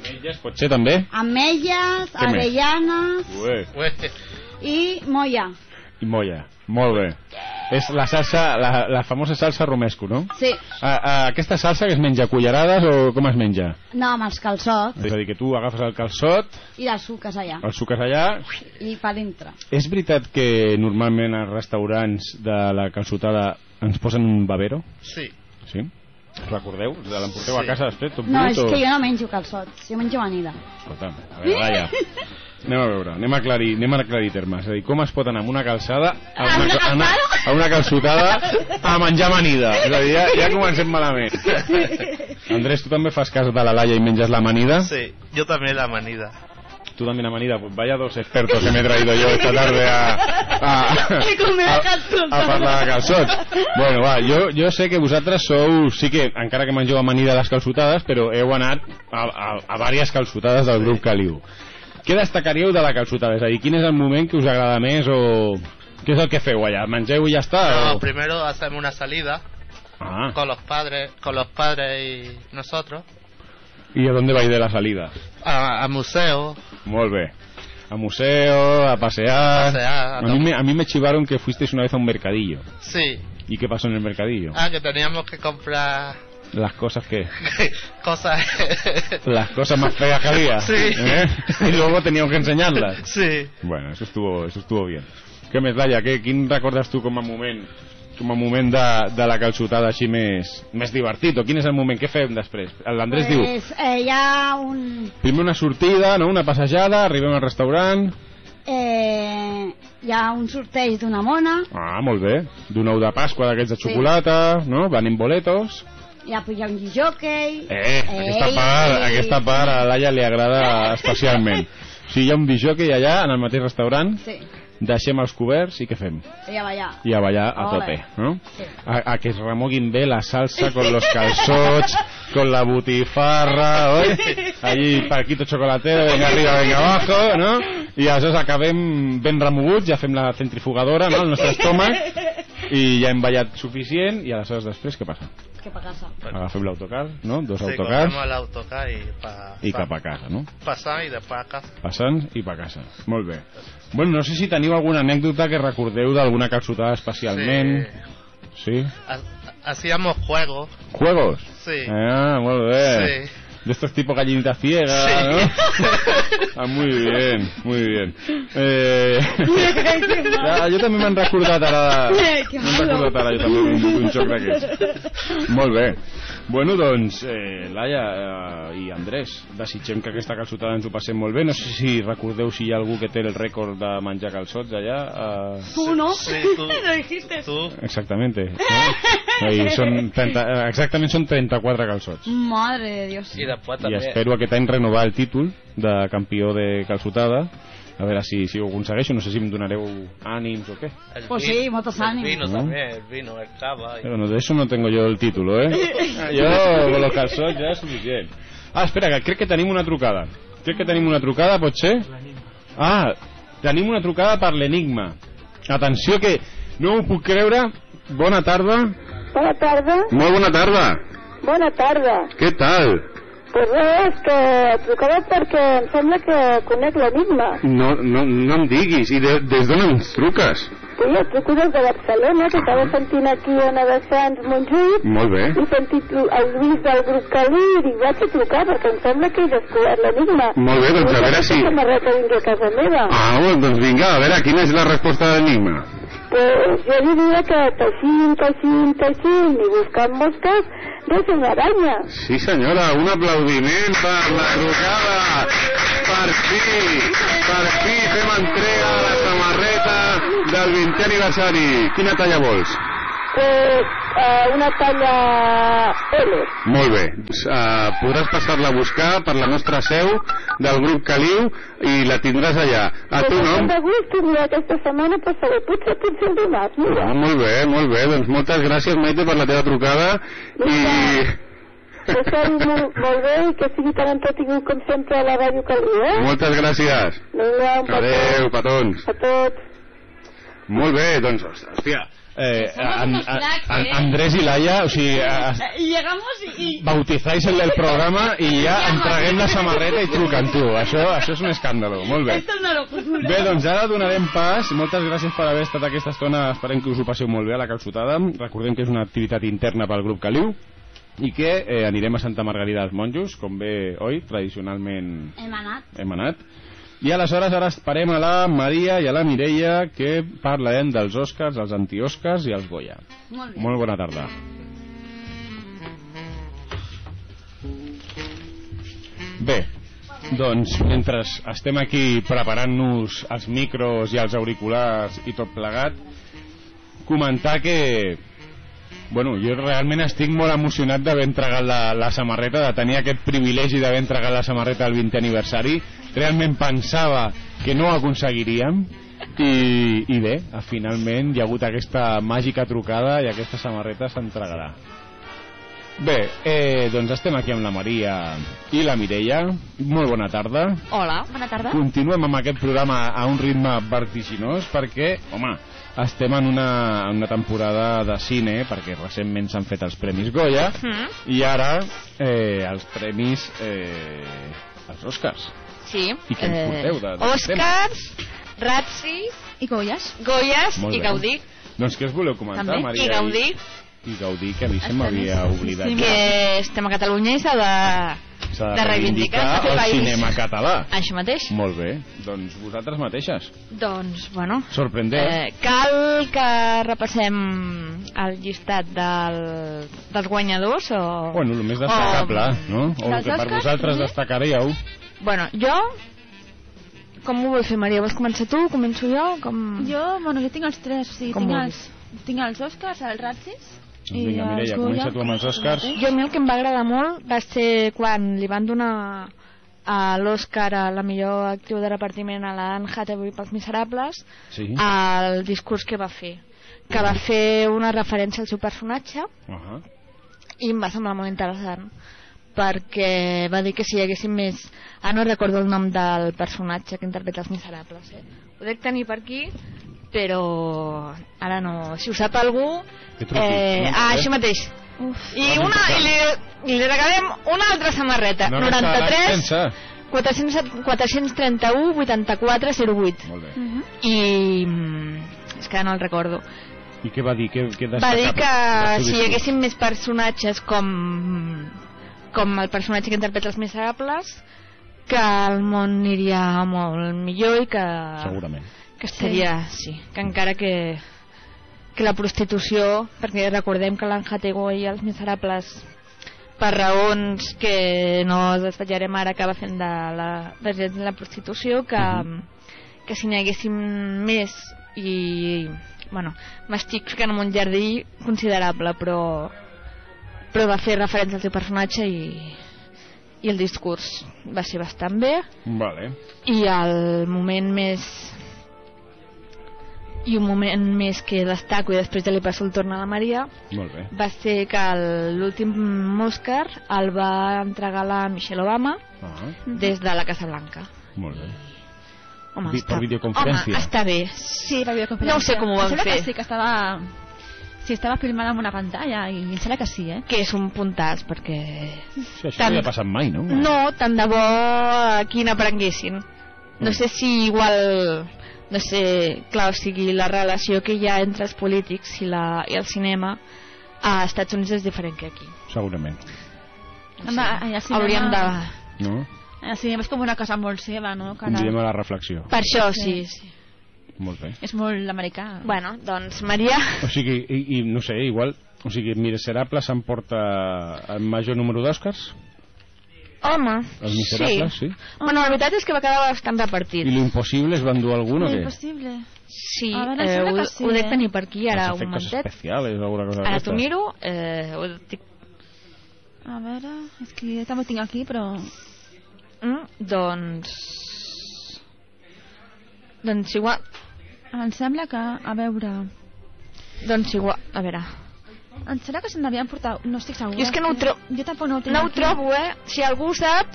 [SPEAKER 23] ametlles pot ser també?
[SPEAKER 25] ametlles, avellanes
[SPEAKER 23] Ué.
[SPEAKER 25] i molla.
[SPEAKER 23] I molla. Molt bé. És la salsa, la, la famosa salsa romesco, no?
[SPEAKER 25] Sí.
[SPEAKER 23] A, a, aquesta salsa que es menja a cullerades o com es menja?
[SPEAKER 25] No, amb els calçots
[SPEAKER 23] És a dir, que tu agafes el calçot,
[SPEAKER 25] i les suques allà.
[SPEAKER 23] el suques allà...
[SPEAKER 25] I per dintre.
[SPEAKER 23] És veritat que normalment als restaurants de la calçotada ens posen un babero?
[SPEAKER 24] Sí.
[SPEAKER 23] Sí? Us recordeu? L'emporteu a
[SPEAKER 25] Sí.
[SPEAKER 23] casa després, tot
[SPEAKER 25] No,
[SPEAKER 23] brut?
[SPEAKER 25] és
[SPEAKER 23] o-
[SPEAKER 25] que jo no menjo calçots, jo menjo amanida.
[SPEAKER 23] Escolta, a veure, Laia, anem a veure, anem a aclarir, anem a aclarir termes. És a dir, com es pot anar amb una calçada a una, a una, a una calçotada a menjar amanida? És a dir, ja, ja comencem malament. Andrés, tu també fas cas de la Laia i menges l'amanida?
[SPEAKER 24] Sí, yo también la amanida.
[SPEAKER 23] Tú también amanida, pues vaya dos expertos que me he traído yo esta tarde a, a, a, a parlar de calçots. Bueno, va, jo, jo sé que vosaltres sou, sí que, encara que mengeu amanida a les calçotades, però heu anat a, a, a diverses calçotades del grup Caliu. Què destacaríeu de la calçotada? És a dir, quin és el moment que us agrada més o... Què és el que feu allà? Mengeu i ja està?
[SPEAKER 24] No,
[SPEAKER 23] o...
[SPEAKER 24] primero hacemos una salida
[SPEAKER 23] Ah.
[SPEAKER 24] con los padres, con los padres y nosotros
[SPEAKER 23] ¿Y a dónde vais de la salida?
[SPEAKER 24] a, a museo.
[SPEAKER 23] Molt bé. A museo, a pasear.
[SPEAKER 24] A pasear,
[SPEAKER 23] a,
[SPEAKER 24] no.
[SPEAKER 23] mí me, a mí me chivaron que fuisteis una vez a un mercadillo.
[SPEAKER 24] Sí.
[SPEAKER 23] ¿Y qué pasó en el mercadillo?
[SPEAKER 24] Ah, que teníamos que comprar
[SPEAKER 23] Las cosas que...
[SPEAKER 24] cosas.
[SPEAKER 23] Las cosas más feas que había.
[SPEAKER 24] Sí.
[SPEAKER 23] ¿eh? Y luego teníamos que enseñarlas.
[SPEAKER 24] Sí.
[SPEAKER 23] Bueno, eso estuvo, això estuvo bien. Què més, Laia? Què, quin recordes tu com a moment com a moment de, de la calçotada així més, més divertit? O quin és el moment? Què fem després? L'Andrés diu,
[SPEAKER 25] Pues, eh, hi ha un...
[SPEAKER 23] primer una sortida, no? una passejada, arribem al restaurant...
[SPEAKER 25] Eh, hi ha un sorteig d'una mona,
[SPEAKER 23] Ah, molt bé. D'un ou de Pasqua d'aquests de xocolata, no? Venim boletos...
[SPEAKER 25] hi ha un jockey...
[SPEAKER 23] Eh, aquesta part, aquesta part a Laia li agrada especialment. O sigui, hi ha un bijoc allà, en el mateix restaurant,
[SPEAKER 25] Sí,
[SPEAKER 23] deixem els coberts i què fem?
[SPEAKER 25] ella va allà.
[SPEAKER 23] i a ballar a
[SPEAKER 25] Ole.
[SPEAKER 23] tope, ¿no?
[SPEAKER 25] Sí.
[SPEAKER 23] A, a que es remoguin bé la salsa con los calzots, con la butifarra, oi? Allí, paquito chocolatero, venga arriba, venga abajo, no? I aleshores acabem ben remoguts, ja fem la centrifugadora, no?, el nostre estómac, i ja hem ballat suficient, i aleshores després què passa?
[SPEAKER 25] Que pa casa.
[SPEAKER 23] Agafem l'autocar, no? Dos
[SPEAKER 24] Sí,
[SPEAKER 23] autocars,
[SPEAKER 24] cogemos el autocar y pa,
[SPEAKER 23] i
[SPEAKER 24] pa-
[SPEAKER 23] cap a casa, no?
[SPEAKER 24] pasar y después a casa.
[SPEAKER 23] Passant i pa casa. Molt bé. Bueno, no sé si teniu alguna anècdota que recordeu d'alguna calçotada especialment. Sí.
[SPEAKER 24] Ha- Hacíamos juegos.
[SPEAKER 23] ¿Juegos?
[SPEAKER 24] Sí.
[SPEAKER 23] Ah, muy bien.
[SPEAKER 24] Sí.
[SPEAKER 23] De estos tipo gallinita ciega,
[SPEAKER 24] Sí.
[SPEAKER 23] ¿no? Ah, muy bien, muy bien. Eh... ja, jo també m'han recordat ara... M'han recordat ara jo també un, un xoc d'aquests. Molt bé. Bueno, doncs, eh, Laia eh, i Andrés, desitgem que aquesta calçotada ens ho passem molt bé. No sé si recordeu si hi ha algú que té el rècord de menjar calçots allà. Eh...
[SPEAKER 25] Tú no,
[SPEAKER 24] Sí, tú.
[SPEAKER 25] lo dijiste.
[SPEAKER 24] Tú.
[SPEAKER 23] Exactamente. ¿no? Ahí son 30, eh, exactament són 34 calçots.
[SPEAKER 25] Madre de Dios.
[SPEAKER 24] Y después
[SPEAKER 23] I espero aquest any renovar el títol de campió de calçotada. A veure si, si ho aconsegueixo, no sé si em donareu ànims o què.
[SPEAKER 24] El
[SPEAKER 25] Pues
[SPEAKER 24] vino-
[SPEAKER 25] sí, motos
[SPEAKER 24] El
[SPEAKER 25] ánimos.
[SPEAKER 24] vino
[SPEAKER 23] ¿No?
[SPEAKER 24] también, el vino, el cava. y-
[SPEAKER 23] Bueno, de eso no tengo yo el título, ¿eh? Jo, con los calçots ja és suficient. Ah, espera, que crec que tenim una trucada. Crec que tenim una trucada, pot ser? Ah, tenim una trucada per l'Enigma. Atenció que no ho puc creure. Bona tarda.
[SPEAKER 26] Bona tarda.
[SPEAKER 23] Molt bona tarda.
[SPEAKER 26] Bona tarda.
[SPEAKER 23] Què tal?
[SPEAKER 26] Pues res, que trucava perquè em sembla que conec l'enigma.
[SPEAKER 23] No, no, no em diguis. I de, des d'on ens truques?
[SPEAKER 26] Sí, jo truco des de Barcelona, que estava sentint aquí a de Sants Montjuïc,
[SPEAKER 23] Molt bé.
[SPEAKER 26] i sentit el Lluís del grup Calí i dic, vaig a trucar perquè em sembla que he descobert l'enigma.
[SPEAKER 23] Molt bé, doncs a veure si-
[SPEAKER 26] Que vingui a casa meva.
[SPEAKER 23] Ah, doncs vinga, a veure, quina és la resposta de l'enigma?
[SPEAKER 26] Pues jo diria que teixint, teixint, teixint i buscant mosques, res una aranya.
[SPEAKER 23] Sí, senyora, un aplaudiment per la trucada. Per fi, per fi fem entrega a la samarreta del 20è aniversari. Quina talla vols?
[SPEAKER 26] Eh, una talla L.
[SPEAKER 23] Molt bé. Uh, podràs passar-la a buscar per la nostra seu del grup Caliu i la tindràs allà. A tu nom?
[SPEAKER 26] de gust, mira, aquesta setmana passaré, potser, potser el dimarts, mira.
[SPEAKER 23] Ah, molt bé, molt bé. Doncs moltes gràcies, Maite, per la teva trucada. I
[SPEAKER 26] Passeu molt, molt bé i que sigui tan entretingut com sempre a la ràdio Calí, eh?
[SPEAKER 23] moltes gràcies.
[SPEAKER 26] Vinga, un petó.
[SPEAKER 23] Adéu, petons.
[SPEAKER 26] A tots.
[SPEAKER 23] Molt bé, doncs, hòstia, eh, an, an, an, Andrés i Laia, o sigui, eh,
[SPEAKER 25] Y llegamos y... y...
[SPEAKER 23] bautizáis el del programa i ja entreguem la samarreta i truquen tu. Això, això és un escàndalo. Molt bé.
[SPEAKER 25] Esto es una locura.
[SPEAKER 23] Bé, doncs ara donarem pas. Moltes gràcies per haver estat aquesta estona. Esperem que us ho passeu molt bé a la calçotada. Recordem que és una activitat interna pel grup Caliu i que eh, anirem a Santa Margarida dels Monjos, com bé, oi, tradicionalment
[SPEAKER 25] Hem anat.
[SPEAKER 23] hem anat. I aleshores ara esperem a la Maria i a la Mireia que parlarem dels Oscars, els anti-Oscars i els Goya.
[SPEAKER 25] Molt bé.
[SPEAKER 23] Molt bona tarda. Bé, doncs mentre estem aquí preparant-nos els micros i els auriculars i tot plegat, comentar que bueno, jo realment estic molt emocionat d'haver entregat la, la samarreta, de tenir aquest privilegi d'haver entregat la samarreta al 20è aniversari. Realment pensava que no ho aconseguiríem i, i bé, finalment hi ha hagut aquesta màgica trucada i aquesta samarreta s'entregarà. Bé, eh, doncs estem aquí amb la Maria i la Mireia. Molt bona tarda.
[SPEAKER 14] Hola, bona tarda.
[SPEAKER 23] Continuem amb aquest programa a un ritme vertiginós perquè, home, estem en una, en una temporada de cine perquè recentment s'han fet els Premis Goya
[SPEAKER 14] Mm.
[SPEAKER 23] i ara eh, els premis eh, els Oscars
[SPEAKER 14] Sí.
[SPEAKER 23] I què ens
[SPEAKER 14] eh,
[SPEAKER 23] porteu de- de
[SPEAKER 14] Oscars.
[SPEAKER 17] I Goyes.
[SPEAKER 14] Goyes
[SPEAKER 23] Molt
[SPEAKER 14] i. Gaudí.
[SPEAKER 23] Doncs què us voleu comentar,
[SPEAKER 14] També.
[SPEAKER 23] Maria?
[SPEAKER 14] I Gaudí.
[SPEAKER 23] I Gaudí, que a mi se m'havia oblidat.
[SPEAKER 14] Sí, que estem a Catalunya i s'ha de,
[SPEAKER 23] S'ha
[SPEAKER 14] de reivindicar
[SPEAKER 23] reivindicar
[SPEAKER 14] el
[SPEAKER 23] el
[SPEAKER 14] país.
[SPEAKER 23] cinema català.
[SPEAKER 14] Això mateix.
[SPEAKER 23] Molt bé, doncs vosaltres mateixes.
[SPEAKER 14] Doncs, bueno...
[SPEAKER 23] Sorprendent.
[SPEAKER 14] Eh, cal que repassem el llistat del, dels guanyadors o...
[SPEAKER 23] Bueno, el més destacable, no? O el que per vosaltres destacaríeu.
[SPEAKER 14] Bueno, jo... Com ho vols fer, Maria? Vols començar tu? Començo jo? Com...
[SPEAKER 17] Jo, bueno, jo tinc els tres, o sigui,
[SPEAKER 14] Com
[SPEAKER 17] tinc
[SPEAKER 14] vulguis.
[SPEAKER 17] els, tinc els Oscars, els Razzis,
[SPEAKER 23] Doncs vinga, Mireia, comença tu amb els Oscars.
[SPEAKER 14] Jo a mi el que em va agradar molt va ser quan li van donar a l'Oscar a la millor actriu de repartiment a la Anne Hathaway pels Miserables
[SPEAKER 23] Sí.
[SPEAKER 14] el discurs que va fer que va fer una referència al seu personatge
[SPEAKER 23] Uh -huh.
[SPEAKER 14] i em va semblar molt interessant perquè va dir que si hi haguessin més ah no recordo el nom del personatge que interpreta els miserables eh? ho dec tenir per aquí però ara no si ho sap algú
[SPEAKER 23] truqui,
[SPEAKER 14] eh,
[SPEAKER 23] no?
[SPEAKER 14] ah,
[SPEAKER 23] Eh?
[SPEAKER 14] això mateix
[SPEAKER 23] Uf.
[SPEAKER 14] i, una, i, li, i li regalem una altra samarreta
[SPEAKER 23] No resta de
[SPEAKER 14] 93
[SPEAKER 23] pensa.
[SPEAKER 14] 400, 431 84 08
[SPEAKER 23] Molt bé.
[SPEAKER 14] i mm, és que ara no el recordo
[SPEAKER 23] I què va dir? Què, què
[SPEAKER 14] va dir que si hi haguessin més personatges com com el personatge que interpreta els miserables que el món aniria molt millor i que
[SPEAKER 23] Segurament.
[SPEAKER 14] que estaria, sí, que encara que que la prostitució perquè recordem que Hathaway i els miserables per raons que no detallarem ara acaba fent de la, de la prostitució que, que si n'hi haguéssim més i bueno, m'estic ficant en un jardí considerable però però va fer referència al seu personatge i, i el discurs va ser bastant bé
[SPEAKER 23] Vale.
[SPEAKER 14] i el moment més i un moment més que destaco i després ja li passo el torn a la Maria
[SPEAKER 23] Molt bé.
[SPEAKER 14] va ser que el- l'últim Oscar el va entregar la Michelle Obama
[SPEAKER 23] Ah,
[SPEAKER 14] des de la Casa Blanca
[SPEAKER 23] molt bé.
[SPEAKER 14] Home,
[SPEAKER 23] Vi- per videoconferència.
[SPEAKER 14] Home, està bé.
[SPEAKER 17] Sí, per videoconferència.
[SPEAKER 14] No sé com ho van
[SPEAKER 17] sembla
[SPEAKER 14] fer.
[SPEAKER 17] que sí, que estava... Sí, estava filmada en una pantalla i em sembla que sí, eh?
[SPEAKER 14] Que és un puntàs, perquè...
[SPEAKER 23] Sí, això
[SPEAKER 14] Tant-
[SPEAKER 23] no havia passat mai, no?
[SPEAKER 14] No, tant de bo aquí n'aprenguessin. No sé si igual... No sé, clar, o sigui, la relació que hi ha entre els polítics i, la, i el cinema a Estats Units és diferent que aquí.
[SPEAKER 23] Segurament.
[SPEAKER 17] Home, allà cinema-
[SPEAKER 14] Hauríem de...
[SPEAKER 23] No?
[SPEAKER 17] El cinema és com una cosa molt seva, no? Ara-
[SPEAKER 23] Convidem a la reflexió.
[SPEAKER 14] Per això, sí, sí.
[SPEAKER 23] Molt bé.
[SPEAKER 17] És molt americà.
[SPEAKER 14] Bueno, doncs, Maria...
[SPEAKER 23] O sigui, i, i no sé, igual... O sigui, Miserable s'emporta el major número d'Oscars?
[SPEAKER 14] Home,
[SPEAKER 23] Els Miserables, sí.
[SPEAKER 14] Bueno, la veritat és que va quedar bastant repartit.
[SPEAKER 23] I l'Impossible es va endur algun o què?
[SPEAKER 17] Impossible.
[SPEAKER 14] Sí,
[SPEAKER 17] A veure,
[SPEAKER 14] eh, ho,
[SPEAKER 17] sí,
[SPEAKER 14] ho dec
[SPEAKER 17] eh?
[SPEAKER 14] tenir per aquí, ara un momentet.
[SPEAKER 23] especials o alguna cosa
[SPEAKER 14] Ara t'ho miro, eh, ho dic...
[SPEAKER 17] A veure, és que jo també ho tinc aquí, però...
[SPEAKER 14] Mm, doncs... Doncs igual...
[SPEAKER 17] Em sembla que, a veure...
[SPEAKER 14] Doncs igual, a veure...
[SPEAKER 17] Em sembla que se n'havien portat... No estic segura.
[SPEAKER 14] Jo és que no ho trobo...
[SPEAKER 17] Jo tampoc no ho tinc
[SPEAKER 14] No ho
[SPEAKER 17] aquí.
[SPEAKER 14] trobo, eh? Si algú ho sap,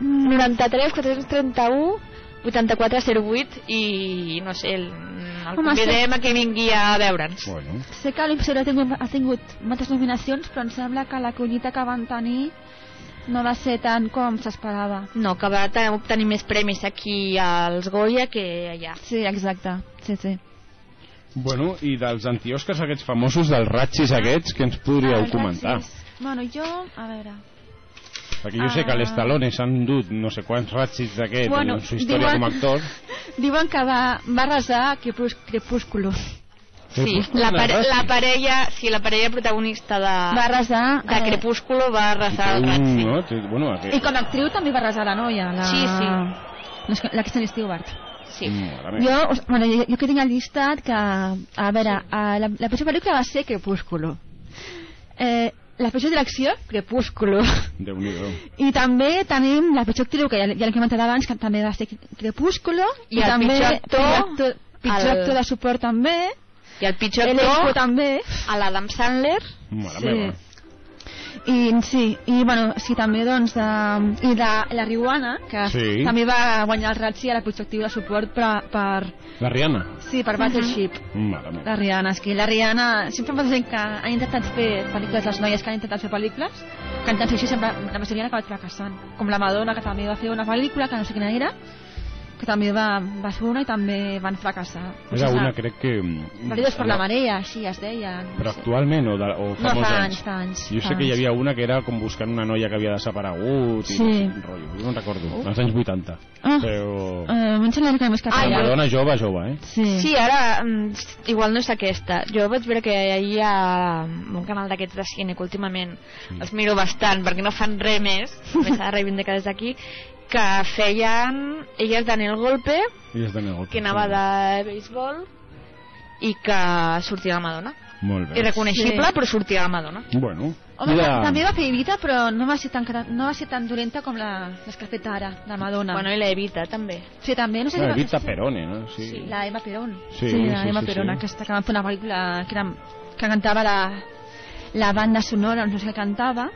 [SPEAKER 14] 93 431 8408 i no sé, el, el
[SPEAKER 17] Home,
[SPEAKER 14] convidem
[SPEAKER 17] sí.
[SPEAKER 14] a que vingui a veure'ns.
[SPEAKER 23] Bueno.
[SPEAKER 17] Sé que l'Impossible ha tingut, ha tingut moltes nominacions, però em sembla que la collita que van tenir no va ser tant com s'esperava.
[SPEAKER 14] No, que va te- obtenir més premis aquí als Goya que allà.
[SPEAKER 17] Sí, exacte. Sí, sí.
[SPEAKER 23] Bueno, i dels antiòscars aquests famosos, dels ratxis aquests, que ens podríeu
[SPEAKER 17] Els
[SPEAKER 23] comentar?
[SPEAKER 17] Bueno, jo, a veure...
[SPEAKER 23] Perquè jo sé que
[SPEAKER 17] Ah.
[SPEAKER 23] l'Estalone s'han dut no sé quants ratxis d'aquest
[SPEAKER 17] Bueno,
[SPEAKER 23] en su història
[SPEAKER 17] diuen-
[SPEAKER 23] com a actor.
[SPEAKER 17] Diuen que va, va resar Crepús- Crepúsculo.
[SPEAKER 14] Sí, la, pare la parella, sí, la parella protagonista de,
[SPEAKER 17] Va resar...
[SPEAKER 14] de Crepúsculo va arrasar el
[SPEAKER 23] Un,
[SPEAKER 14] Ratzi.
[SPEAKER 23] no? Té- Bueno, aquest...
[SPEAKER 17] I com a actriu també va resar la noia. La...
[SPEAKER 14] Sí, sí.
[SPEAKER 17] sí. La Kristen Stewart.
[SPEAKER 14] Sí.
[SPEAKER 23] Meva.
[SPEAKER 17] Jo, bueno, jo, jo que tinc el llistat que, a veure, a la, la pitjor pel·lícula va ser Crepúsculo. Eh, la pitjor direcció, Crepúsculo.
[SPEAKER 23] Déu-n'hi-do.
[SPEAKER 17] I també tenim la pitjor actriu, que ja, ja l'he comentat abans, que també va ser Crepúsculo.
[SPEAKER 14] I el
[SPEAKER 17] també
[SPEAKER 14] pitjor actor,
[SPEAKER 17] pitjor actor, pitjor
[SPEAKER 14] el-
[SPEAKER 17] actor de suport també.
[SPEAKER 14] I el pitjor actor,
[SPEAKER 17] també.
[SPEAKER 14] a l'Adam Sandler.
[SPEAKER 23] Mare
[SPEAKER 17] Sí.
[SPEAKER 23] meva.
[SPEAKER 17] I sí, i bueno, sí, també doncs de, i de la Rihuana, que
[SPEAKER 23] Sí.
[SPEAKER 17] també va guanyar el Razzie a la actriu de suport per, per
[SPEAKER 23] La Rihanna.
[SPEAKER 17] sí, per Battleship.
[SPEAKER 23] Mare meva.
[SPEAKER 17] La Rihanna, és que la Rihanna sempre m'ha gent que han intentat fer pel·lícules, les noies que han intentat fer pel·lícules cantant així sempre, la majoria han acabat fracassant. Com la Madonna, que també va fer una pel·lícula, que no sé quina era, que també va, va fer una i també van fracassar.
[SPEAKER 23] Era una, crec que... mm,
[SPEAKER 17] Maridos per la marea, així es deia.
[SPEAKER 23] Però actualment o, de, o fa
[SPEAKER 17] No,
[SPEAKER 23] molts
[SPEAKER 17] fa
[SPEAKER 23] anys?
[SPEAKER 17] anys, fa anys,
[SPEAKER 23] Jo
[SPEAKER 17] fa
[SPEAKER 23] sé que hi havia una que era com buscant una noia que havia desaparegut i
[SPEAKER 17] Sí.
[SPEAKER 23] no sé rotllo, jo no recordo, als anys 80.
[SPEAKER 17] Ah.
[SPEAKER 23] Però...
[SPEAKER 17] Eh, em sembla que més que
[SPEAKER 23] la Madonna jove, jove, eh?
[SPEAKER 17] Sí.
[SPEAKER 14] sí, ara mm, igual no és aquesta. Jo vaig veure que hi ha un canal d'aquests de cine que últimament els miro bastant perquè no fan res més, més s'ha de reivindicar des d'aquí, que feien elles Daniel Golpe,
[SPEAKER 23] I és Daniel Golpe.
[SPEAKER 14] que anava de béisbol i que sortia la Madonna.
[SPEAKER 23] Molt bé.
[SPEAKER 14] Irreconeixible,
[SPEAKER 17] Sí.
[SPEAKER 14] però sortia la Madonna.
[SPEAKER 23] Bueno.
[SPEAKER 17] Home,
[SPEAKER 23] Mira,
[SPEAKER 17] també va fer Evita, però no va ser tan, no va ser tan dolenta com la, les que ha fet ara, la Madonna.
[SPEAKER 14] Bueno, i la Evita, també.
[SPEAKER 17] Sí, també, no sé
[SPEAKER 23] no,
[SPEAKER 17] si va-
[SPEAKER 23] Evita Perone, no? Sí.
[SPEAKER 17] Sí, la Emma Perón.
[SPEAKER 23] Sí,
[SPEAKER 17] la
[SPEAKER 23] sí,
[SPEAKER 17] Emma
[SPEAKER 23] sí,
[SPEAKER 17] Perón,
[SPEAKER 23] sí.
[SPEAKER 17] aquesta que van fer una pel·lícula que, era, que cantava la, la banda sonora, no sé què cantava.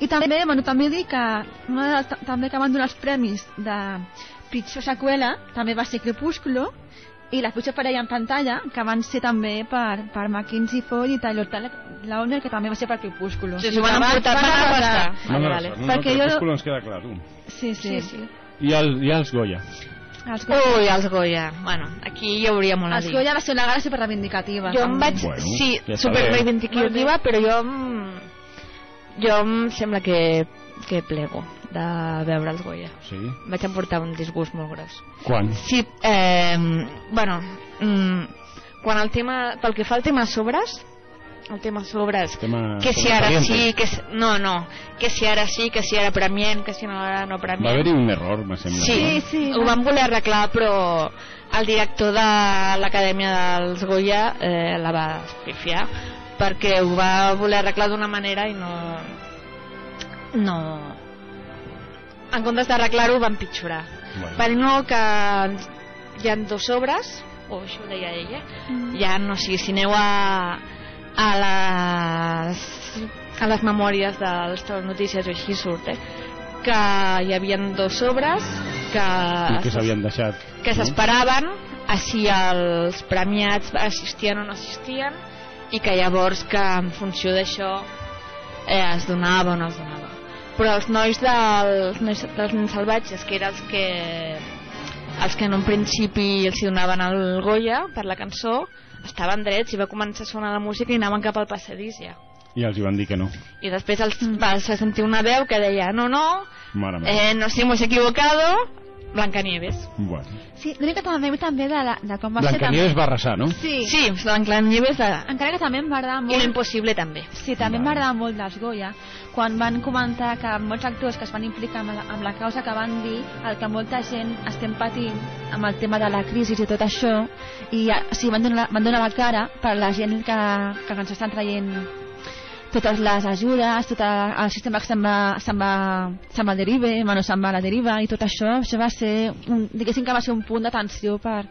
[SPEAKER 17] I també, bueno, també dic que una, de- també que van donar els premis de pitjor seqüela, també va ser Crepúsculo, i la pitjor parella en pantalla, que van ser també per, per Mackenzie Ford i Taylor Lautner, que també va ser per Crepúsculo.
[SPEAKER 14] Sí, s'ho van emportar, van.
[SPEAKER 23] No, no,
[SPEAKER 17] vale.
[SPEAKER 23] no, no, no,
[SPEAKER 17] jo...
[SPEAKER 23] Crepúsculo ens queda clar, tu.
[SPEAKER 17] Sí, sí. sí.
[SPEAKER 23] I, el, I els Goya.
[SPEAKER 17] Els
[SPEAKER 14] Ui, els Goya. Bueno, aquí hi hauria molt a
[SPEAKER 17] Els
[SPEAKER 14] dir.
[SPEAKER 17] Goya va ser una gala super reivindicativa.
[SPEAKER 14] Jo em vaig...
[SPEAKER 23] Bueno,
[SPEAKER 14] sí,
[SPEAKER 23] ja està
[SPEAKER 14] super
[SPEAKER 23] bé.
[SPEAKER 14] reivindicativa, però jo em... Jo em sembla que, que plego de veure els Goya.
[SPEAKER 23] Sí?
[SPEAKER 14] Vaig emportar un disgust molt gros.
[SPEAKER 23] Quan?
[SPEAKER 14] Sí, eh, bueno, mm, quan el tema, pel que fa al tema sobres, el tema sobres,
[SPEAKER 23] Tema
[SPEAKER 14] que si ara sí, que si, no, no, que si ara sí, que si ara premiem, que si no ara no premiem.
[SPEAKER 23] Va haver-hi un error, me sembla.
[SPEAKER 14] Sí,
[SPEAKER 23] no?
[SPEAKER 14] sí, ho van voler arreglar, però el director de l'Acadèmia dels Goya eh, la va espifiar perquè ho va voler arreglar d'una manera i no... no... En comptes d'arreglar-ho, van pitjorar.
[SPEAKER 23] Bueno.
[SPEAKER 14] Per no que hi ha dos obres, o això ho deia ella,
[SPEAKER 17] Mm.
[SPEAKER 14] ja no sé, si aneu a, a les a les memòries de les notícies o així surt, eh? que hi havia dos obres que,
[SPEAKER 23] I que s'havien deixat.
[SPEAKER 14] que s'esperaven a si els premiats assistien o no assistien i que llavors que en funció d'això eh, es donava o no es donava però els nois dels, nois, dels nens salvatges que eren els que els que en un principi els donaven el Goya per la cançó estaven drets i va començar a sonar la música i anaven cap al passadís ja
[SPEAKER 23] I els hi van dir que no.
[SPEAKER 14] i després els va sentir una veu que deia no, no, eh, nos hemos equivocado Blancanieves.
[SPEAKER 23] Bueno.
[SPEAKER 17] Sí, l'únic que també també de, la, de com va ser
[SPEAKER 23] Blancanieves va arrasar, no?
[SPEAKER 17] Sí,
[SPEAKER 14] sí Blancanieves de...
[SPEAKER 17] encara que també em va agradar molt...
[SPEAKER 14] i l'impossible també.
[SPEAKER 17] Sí, també em va agradar molt dels Goya quan van comentar que molts actors que es van implicar amb la, amb la causa que van dir el que molta gent estem patint amb el tema de la crisi i tot això i eh, sí, van donar, van donar la cara per la gent que, que ens estan traient totes les ajudes, tot el, sistema que se'n va, se'n va, se'n va derive, bueno, se'n va a la deriva i tot això, això va ser un, diguéssim que va ser un punt d'atenció per...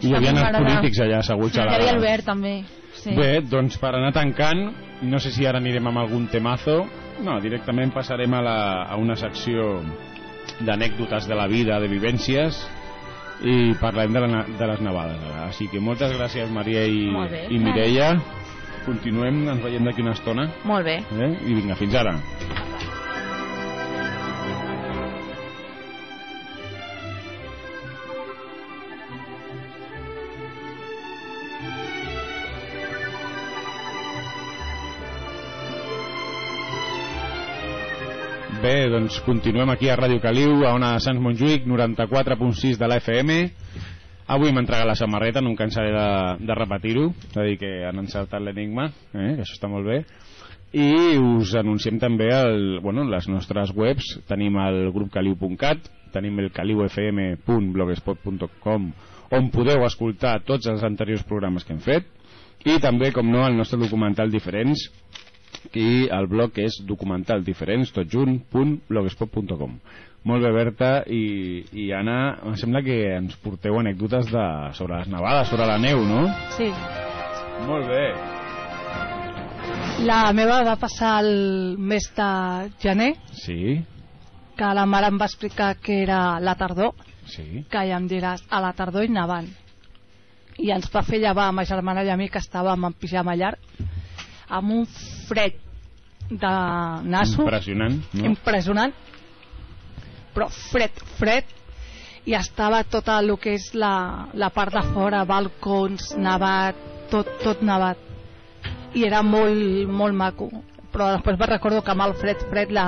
[SPEAKER 23] I hi havia els polítics allà asseguts
[SPEAKER 17] Hi
[SPEAKER 23] a la...
[SPEAKER 17] havia Albert també, sí.
[SPEAKER 23] Bé, doncs per anar tancant, no sé si ara anirem amb algun temazo, no, directament passarem a, la, a una secció d'anècdotes de la vida, de vivències, i parlem de, la, de les nevades ara. Així que moltes gràcies Maria i, i Mireia. Continuem, ens veiem d'aquí una estona.
[SPEAKER 14] molt bé
[SPEAKER 23] Eh? I vinga, fins ara. Bé, doncs continuem aquí a Ràdio Caliu, a Ona de Sants Montjuïc, 94.6 de la FM. Avui m'ha entregat la samarreta, no em cansaré de, de repetir-ho, és a dir, que han encertat l'enigma, eh, que això està molt bé. I us anunciem també el, bueno, les nostres webs, tenim el grup caliu.cat, tenim el caliufm.blogspot.com on podeu escoltar tots els anteriors programes que hem fet i també, com no, el nostre documental Diferents i el blog és documentaldiferents totjunt.blogspot.com molt bé Berta i, i Anna em sembla que ens porteu anècdotes de, sobre les nevades, sobre la neu, no?
[SPEAKER 8] Sí.
[SPEAKER 23] Molt bé
[SPEAKER 8] La meva va passar el mes de gener,
[SPEAKER 23] Sí,
[SPEAKER 8] que la mare em va explicar que era la tardor,
[SPEAKER 23] sí
[SPEAKER 8] que ja em diràs a la tardor i nevant. I ens va fer llevar a ma germana i a mi que estàvem en pijama llarg amb un fred
[SPEAKER 10] de naso.
[SPEAKER 23] Impressionant, no?
[SPEAKER 10] Impressionant. Però fred, fred, i estava tot el que és la, la part de fora, balcons, nevat, tot, tot nevat. I era molt, molt maco. Però després me recordo que amb el fred, fred, la,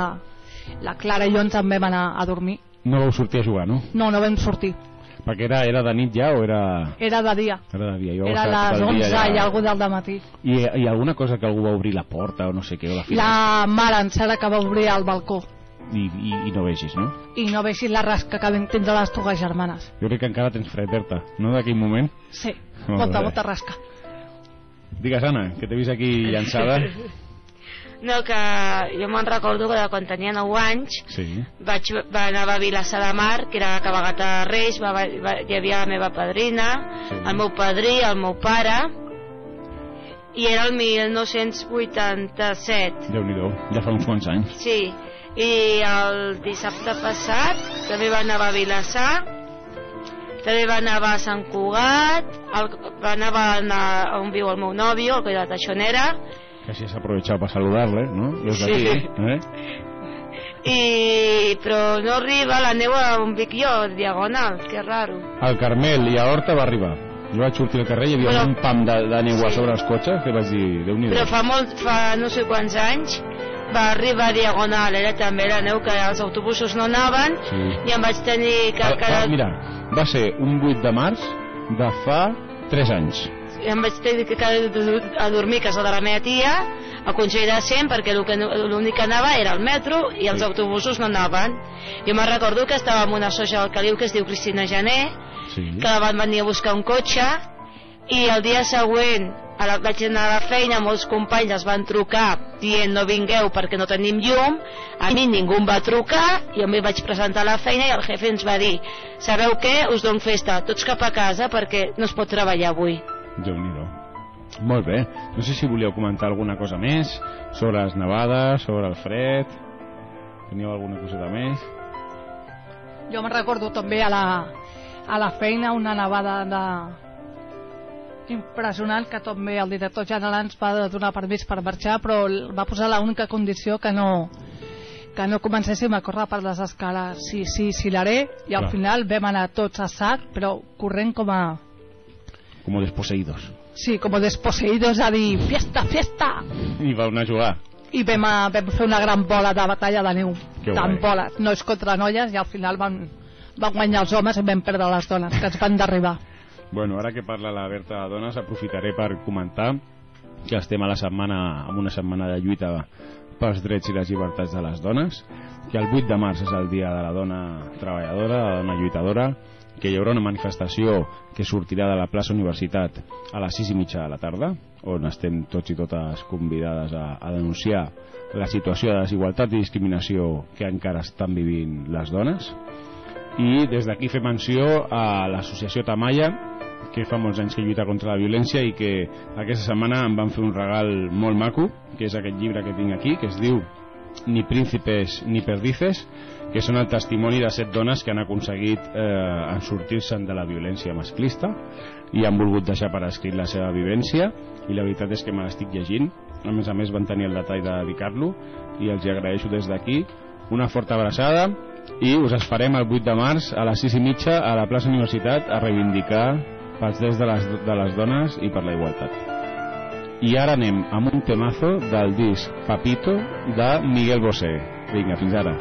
[SPEAKER 10] la Clara i jo ens en vam anar a dormir.
[SPEAKER 23] No vau sortir a jugar, no?
[SPEAKER 10] No, no vam sortir.
[SPEAKER 23] Perquè era, era de nit ja o era...
[SPEAKER 10] Era de dia.
[SPEAKER 23] Era de dia. Vau
[SPEAKER 10] Era a les
[SPEAKER 23] tot el
[SPEAKER 10] 11
[SPEAKER 23] dia allà.
[SPEAKER 10] i algú del matí.
[SPEAKER 23] I, I alguna cosa que algú va obrir la porta o no sé què, o la
[SPEAKER 10] La mare en Sara que va obrir el balcó
[SPEAKER 23] i, i, i no vegis, no?
[SPEAKER 10] i no veixis la rasca que vam tindre les dues germanes.
[SPEAKER 23] Jo crec que encara tens fred, Berta, no d'aquell moment?
[SPEAKER 10] Sí,
[SPEAKER 23] Molt
[SPEAKER 10] molta,
[SPEAKER 23] bé.
[SPEAKER 10] molta rasca.
[SPEAKER 23] Digues, Anna, que t'he vist aquí llançada.
[SPEAKER 9] No, que jo me'n recordo que de quan tenia 9 anys
[SPEAKER 23] Sí.
[SPEAKER 9] vaig va anar a Vilassar de Mar, que era cabalgata de Reis, va, va, hi havia la meva padrina,
[SPEAKER 23] Sí.
[SPEAKER 9] el meu padrí, el meu pare, i era el 1987.
[SPEAKER 23] Déu-n'hi-do, ja fa uns quants anys.
[SPEAKER 9] Sí, i el dissabte passat també va anar a Vilassar, també va anar a Sant Cugat, el, va anar a anar on viu el meu nòvio, el que de Taixonera,
[SPEAKER 23] Casi has aprovechado para saludarle, ¿no? Los de
[SPEAKER 9] Sí.
[SPEAKER 23] aquí, ¿eh?
[SPEAKER 9] i, però no arriba la neu on vic jo, diagonal, que raro.
[SPEAKER 23] El Carmel i a Horta va arribar. Jo vaig sortir al carrer i hi havia
[SPEAKER 9] Però-
[SPEAKER 23] un pam de, de neu a
[SPEAKER 9] Sí.
[SPEAKER 23] sobre els cotxes que vaig dir, déu nhi
[SPEAKER 9] Però fa molt, fa no sé quants anys va arribar a diagonal, era també la neu que els autobusos no anaven
[SPEAKER 23] Sí.
[SPEAKER 9] i em vaig tenir que...
[SPEAKER 23] Ah,
[SPEAKER 9] que
[SPEAKER 23] ah, mira, va ser un 8 de març de fa 3 anys.
[SPEAKER 9] i em vaig tenir que quedar a dormir a casa de la meva tia a Consell de Cent perquè l'únic que anava era el metro i els autobusos no anaven jo me'n recordo que estava amb una soja del Caliu que es diu Cristina Jané
[SPEAKER 23] Sí.
[SPEAKER 9] que la van venir a buscar un cotxe i el dia següent a la, vaig anar a la feina, molts companys es van trucar dient no vingueu perquè no tenim llum a mi ningú em va trucar jo em vaig presentar a la feina i el jefe ens va dir sabeu què? us dono festa tots cap a casa perquè no es pot treballar avui
[SPEAKER 23] déu nhi Molt bé. No sé si volíeu comentar alguna cosa més sobre les nevades, sobre el fred... Teniu alguna coseta més?
[SPEAKER 10] Jo me'n recordo també a la, a la feina una nevada de impressionant que també el director general ens va donar permís per marxar però va posar l'única condició que no que no comencéssim a córrer per les escales sí, sí, sí l'haré i al
[SPEAKER 23] Clar.
[SPEAKER 10] final vam anar tots a sac però corrent com a
[SPEAKER 23] Com desposeïdos.
[SPEAKER 10] sí, com a desposeïdos a dir fiesta, fiesta
[SPEAKER 23] I vau anar a jugar.
[SPEAKER 10] i vam, a, vam fer una gran bola de batalla de neu
[SPEAKER 23] Que
[SPEAKER 10] tan
[SPEAKER 23] guai.
[SPEAKER 10] bola, no és contra noies i al final van, van guanyar els homes i vam perdre les dones que ens van derribar
[SPEAKER 23] Bueno, ara que parla la Berta de dones, aprofitaré per comentar que estem a la setmana, amb una setmana de lluita pels drets i les llibertats de les dones, que el 8 de març és el dia de la dona treballadora, de la dona lluitadora, que hi haurà una manifestació que sortirà de la plaça Universitat a les 6 i mitja de la tarda, on estem tots i totes convidades a, a denunciar la situació de desigualtat i discriminació que encara estan vivint les dones. I des d'aquí fer menció a l'associació Tamaya que fa molts anys que lluita contra la violència i que aquesta setmana em van fer un regal molt maco que és aquest llibre que tinc aquí que es diu Ni príncipes ni perdices que són el testimoni de set dones que han aconseguit eh, en sortir-se'n de la violència masclista i han volgut deixar per escrit la seva vivència. I la veritat és que me l'estic llegint. A més a més van tenir el detall de dedicar-lo i els hi agraeixo des d'aquí una forta abraçada i us esperem el 8 de març a les 6 i mitja a la plaça Universitat a reivindicar pels drets de les, de les dones i per la igualtat. I ara anem amb un temazo del disc Papito de Miguel Bosé. Vinga, fins ara.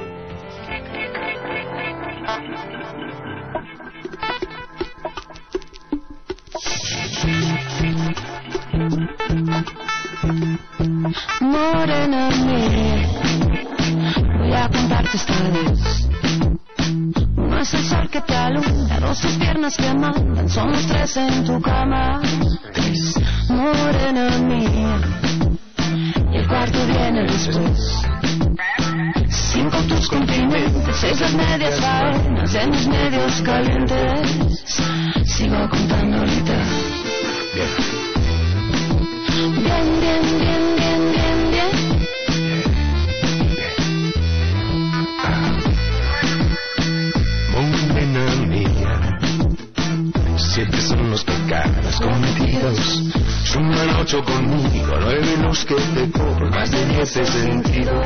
[SPEAKER 27] Morena mía, voy a contarte esta vez. No es el sol que te alumbra, dos tus piernas que mandan, somos tres en tu cama. Tres, morena mía, y el cuarto viene después. Cinco tus continentes, seis las medias faenas en mis medios calientes. Sigo contando ahorita. Bien, bien, bien, bien, bien, bien.
[SPEAKER 2] Siete son los pecados cometidos, suman
[SPEAKER 27] ocho conmigo, nueve los que te cobro, más de diez he sentido.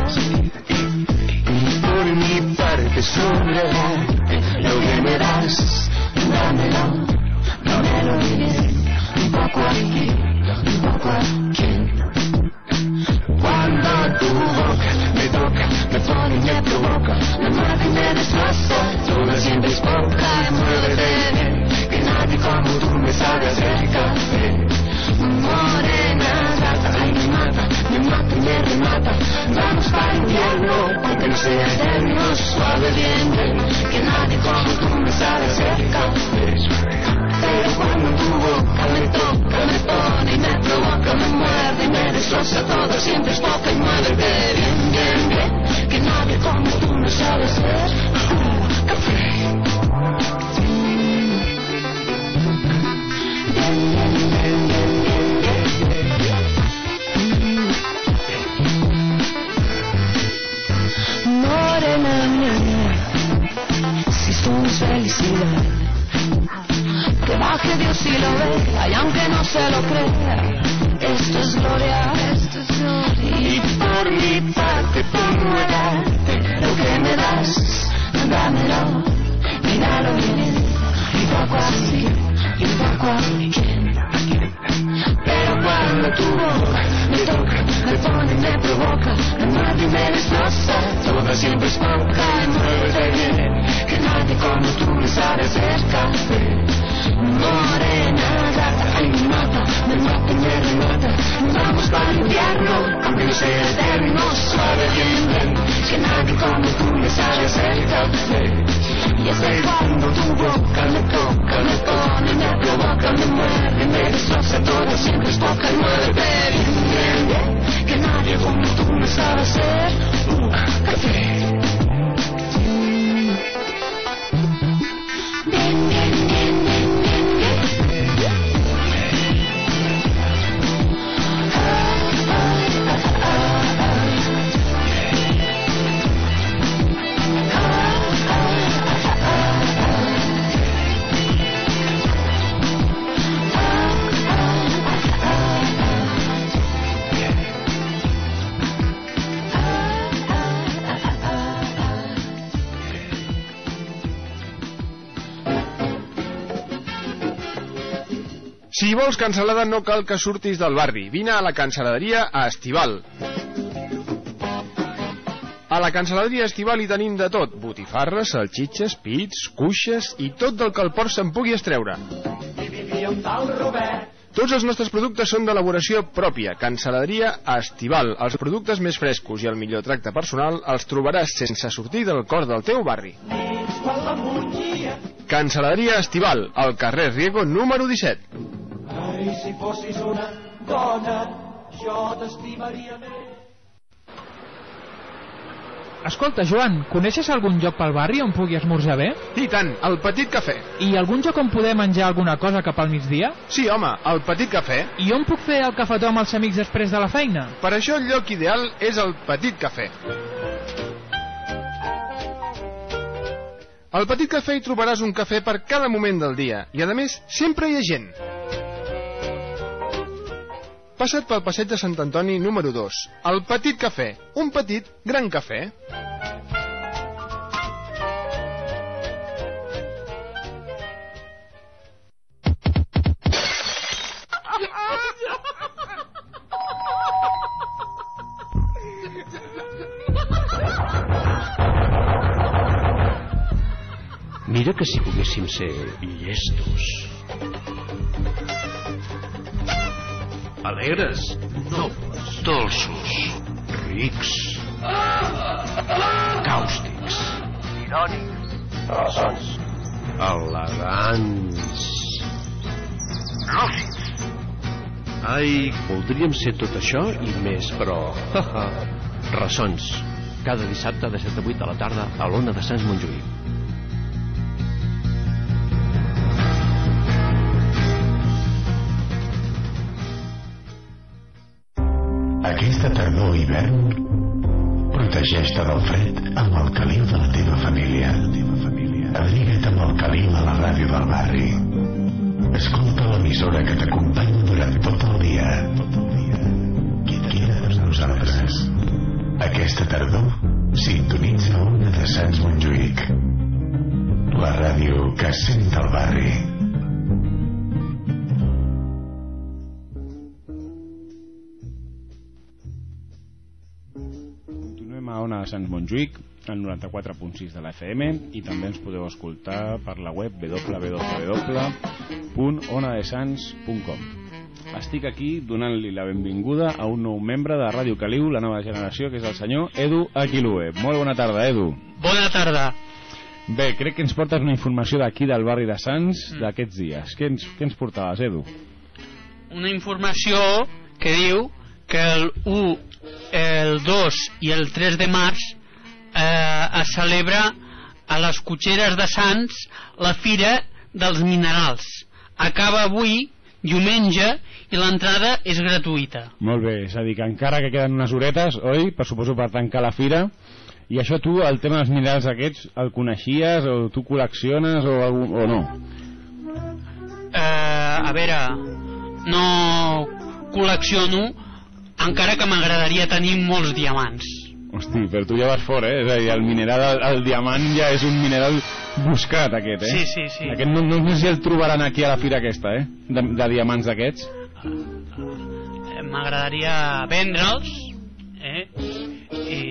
[SPEAKER 27] Y por mi parte soledad, lo que me das, dámelo
[SPEAKER 21] vols cancel·lada no cal que surtis del barri. Vine a la cancel·laderia a Estival. A la cancel·laderia Estival hi tenim de tot. Botifarres, salxitxes, pits, cuixes i tot del que el port se'n pugui estreure. Tots els nostres productes són d'elaboració pròpia. Cancel·laderia Estival. Els productes més frescos i el millor tracte personal els trobaràs sense sortir del cor del teu barri. Cancel·laderia Estival, al carrer Riego número 17.
[SPEAKER 3] Ai, si fossis una dona, jo t'estimaria més.
[SPEAKER 20] Escolta, Joan, coneixes algun lloc pel barri on pugui esmorzar bé?
[SPEAKER 21] I tant, el Petit Cafè.
[SPEAKER 20] I algun lloc on poder menjar alguna cosa cap al migdia?
[SPEAKER 21] Sí, home, el Petit Cafè.
[SPEAKER 20] I on puc fer el cafetó amb els amics després de la feina?
[SPEAKER 21] Per això el lloc ideal és el Petit Cafè. Al Petit Cafè hi trobaràs un cafè per cada moment del dia i, a més, sempre hi ha gent. Passa't pel passeig de Sant Antoni número 2. El Petit Cafè. Un petit, gran cafè.
[SPEAKER 27] Mira que si poguéssim ser llestos. Alegres, nobles, dolços, rics, càustics, irònics, ressons, elegants, lògics. Ai, voldríem ser tot això i més, però... Ressons, cada dissabte de 7 a 8 de la tarda a l'Ona de Sants Montjuïc.
[SPEAKER 28] Aquesta tardor o hivern protegeix-te del fred amb el caliu de la teva família. Abriga't amb el caliu a la ràdio del barri. Escolta l'emissora que t'acompanya
[SPEAKER 29] durant tot el dia. Quina de nosaltres. Aquesta tardor sintonitza una de Sants Montjuïc. La ràdio que sent el barri.
[SPEAKER 23] A Ona de Sants Montjuïc, al 94.6 de la FM i també ens podeu escoltar per la web www.onadesans.com Estic aquí donant-li la benvinguda a un nou membre de Ràdio Caliu, la nova generació, que és el senyor Edu Aquilue. Molt bona tarda, Edu.
[SPEAKER 30] Bona tarda.
[SPEAKER 23] Bé, crec que ens portes una informació d'aquí del barri de Sants d'aquests dies. Què ens, què ens portaves, Edu?
[SPEAKER 30] Una informació que diu que el 1, el 2 i el 3 de març eh, es celebra a les cotxeres de Sants la Fira dels Minerals. Acaba avui, diumenge, i l'entrada és gratuïta.
[SPEAKER 23] Molt bé, és a dir, que encara que queden unes horetes, oi? Per suposo per tancar la fira. I això tu, el tema dels minerals aquests, el coneixies o tu col·lecciones o, algun, o no?
[SPEAKER 30] Eh, a veure, no col·lecciono, encara que m'agradaria tenir molts diamants.
[SPEAKER 23] Hosti, però tu ja vas fora, eh? És a dir, el mineral, el, el diamant ja és un mineral buscat, aquest, eh?
[SPEAKER 30] Sí, sí, sí.
[SPEAKER 23] Aquest no, no, no sé si el trobaran aquí a la fira aquesta, eh? De, de diamants d'aquests.
[SPEAKER 30] Eh, M'agradaria vendre'ls eh? i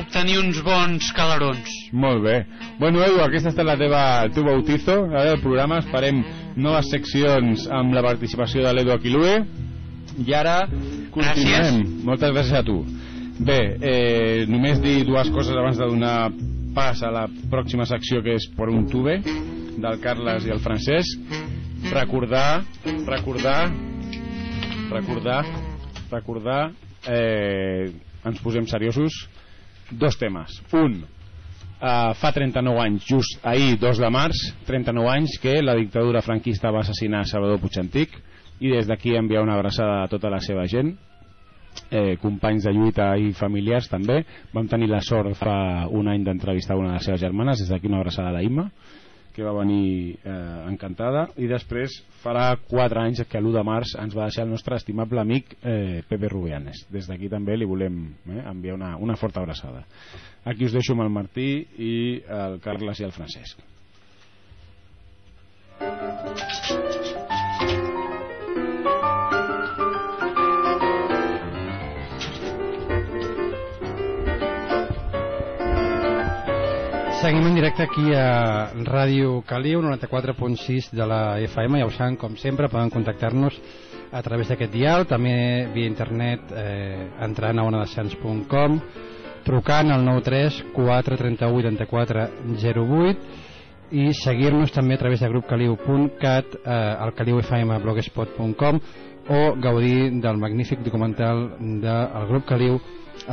[SPEAKER 30] obtenir uns bons calarons.
[SPEAKER 23] Molt bé. Bueno, Edu, aquesta ha estat la teva, el teu bautizo eh, del programa. Esperem noves seccions amb la participació de l'Edu Aquilue. I ara continuem. Moltes gràcies a tu. Bé, eh, només dir dues coses abans de donar pas a la pròxima secció que és Per un tube del Carles i el Francesc recordar recordar recordar recordar eh, ens posem seriosos dos temes un Uh, fa 39 anys, just ahir 2 de març 39 anys que la dictadura franquista va assassinar Salvador Puigdentic i des d'aquí enviar una abraçada a tota la seva gent eh, companys de lluita i familiars també. Vam tenir la sort fa un any d'entrevistar una de les seves germanes. Des d'aquí una abraçada a la Imma que va venir eh, encantada. I després farà 4 anys que l'1 de març ens va deixar el nostre estimable amic eh, Pepe Rubianes. Des d'aquí també li volem eh, enviar una, una forta abraçada. Aquí us deixo amb el Martí i el Carles i el Francesc
[SPEAKER 6] Seguim en directe aquí a Ràdio Caliu 94.6 de la FM ja ho saben com sempre poden contactar-nos a través d'aquest dial també via internet eh, entrant a onadesans.com trucant al 93 431 84 08 i seguir-nos també a través de grupcaliu.cat eh, al caliufm.blogspot.com o gaudir del magnífic documental del grup Caliu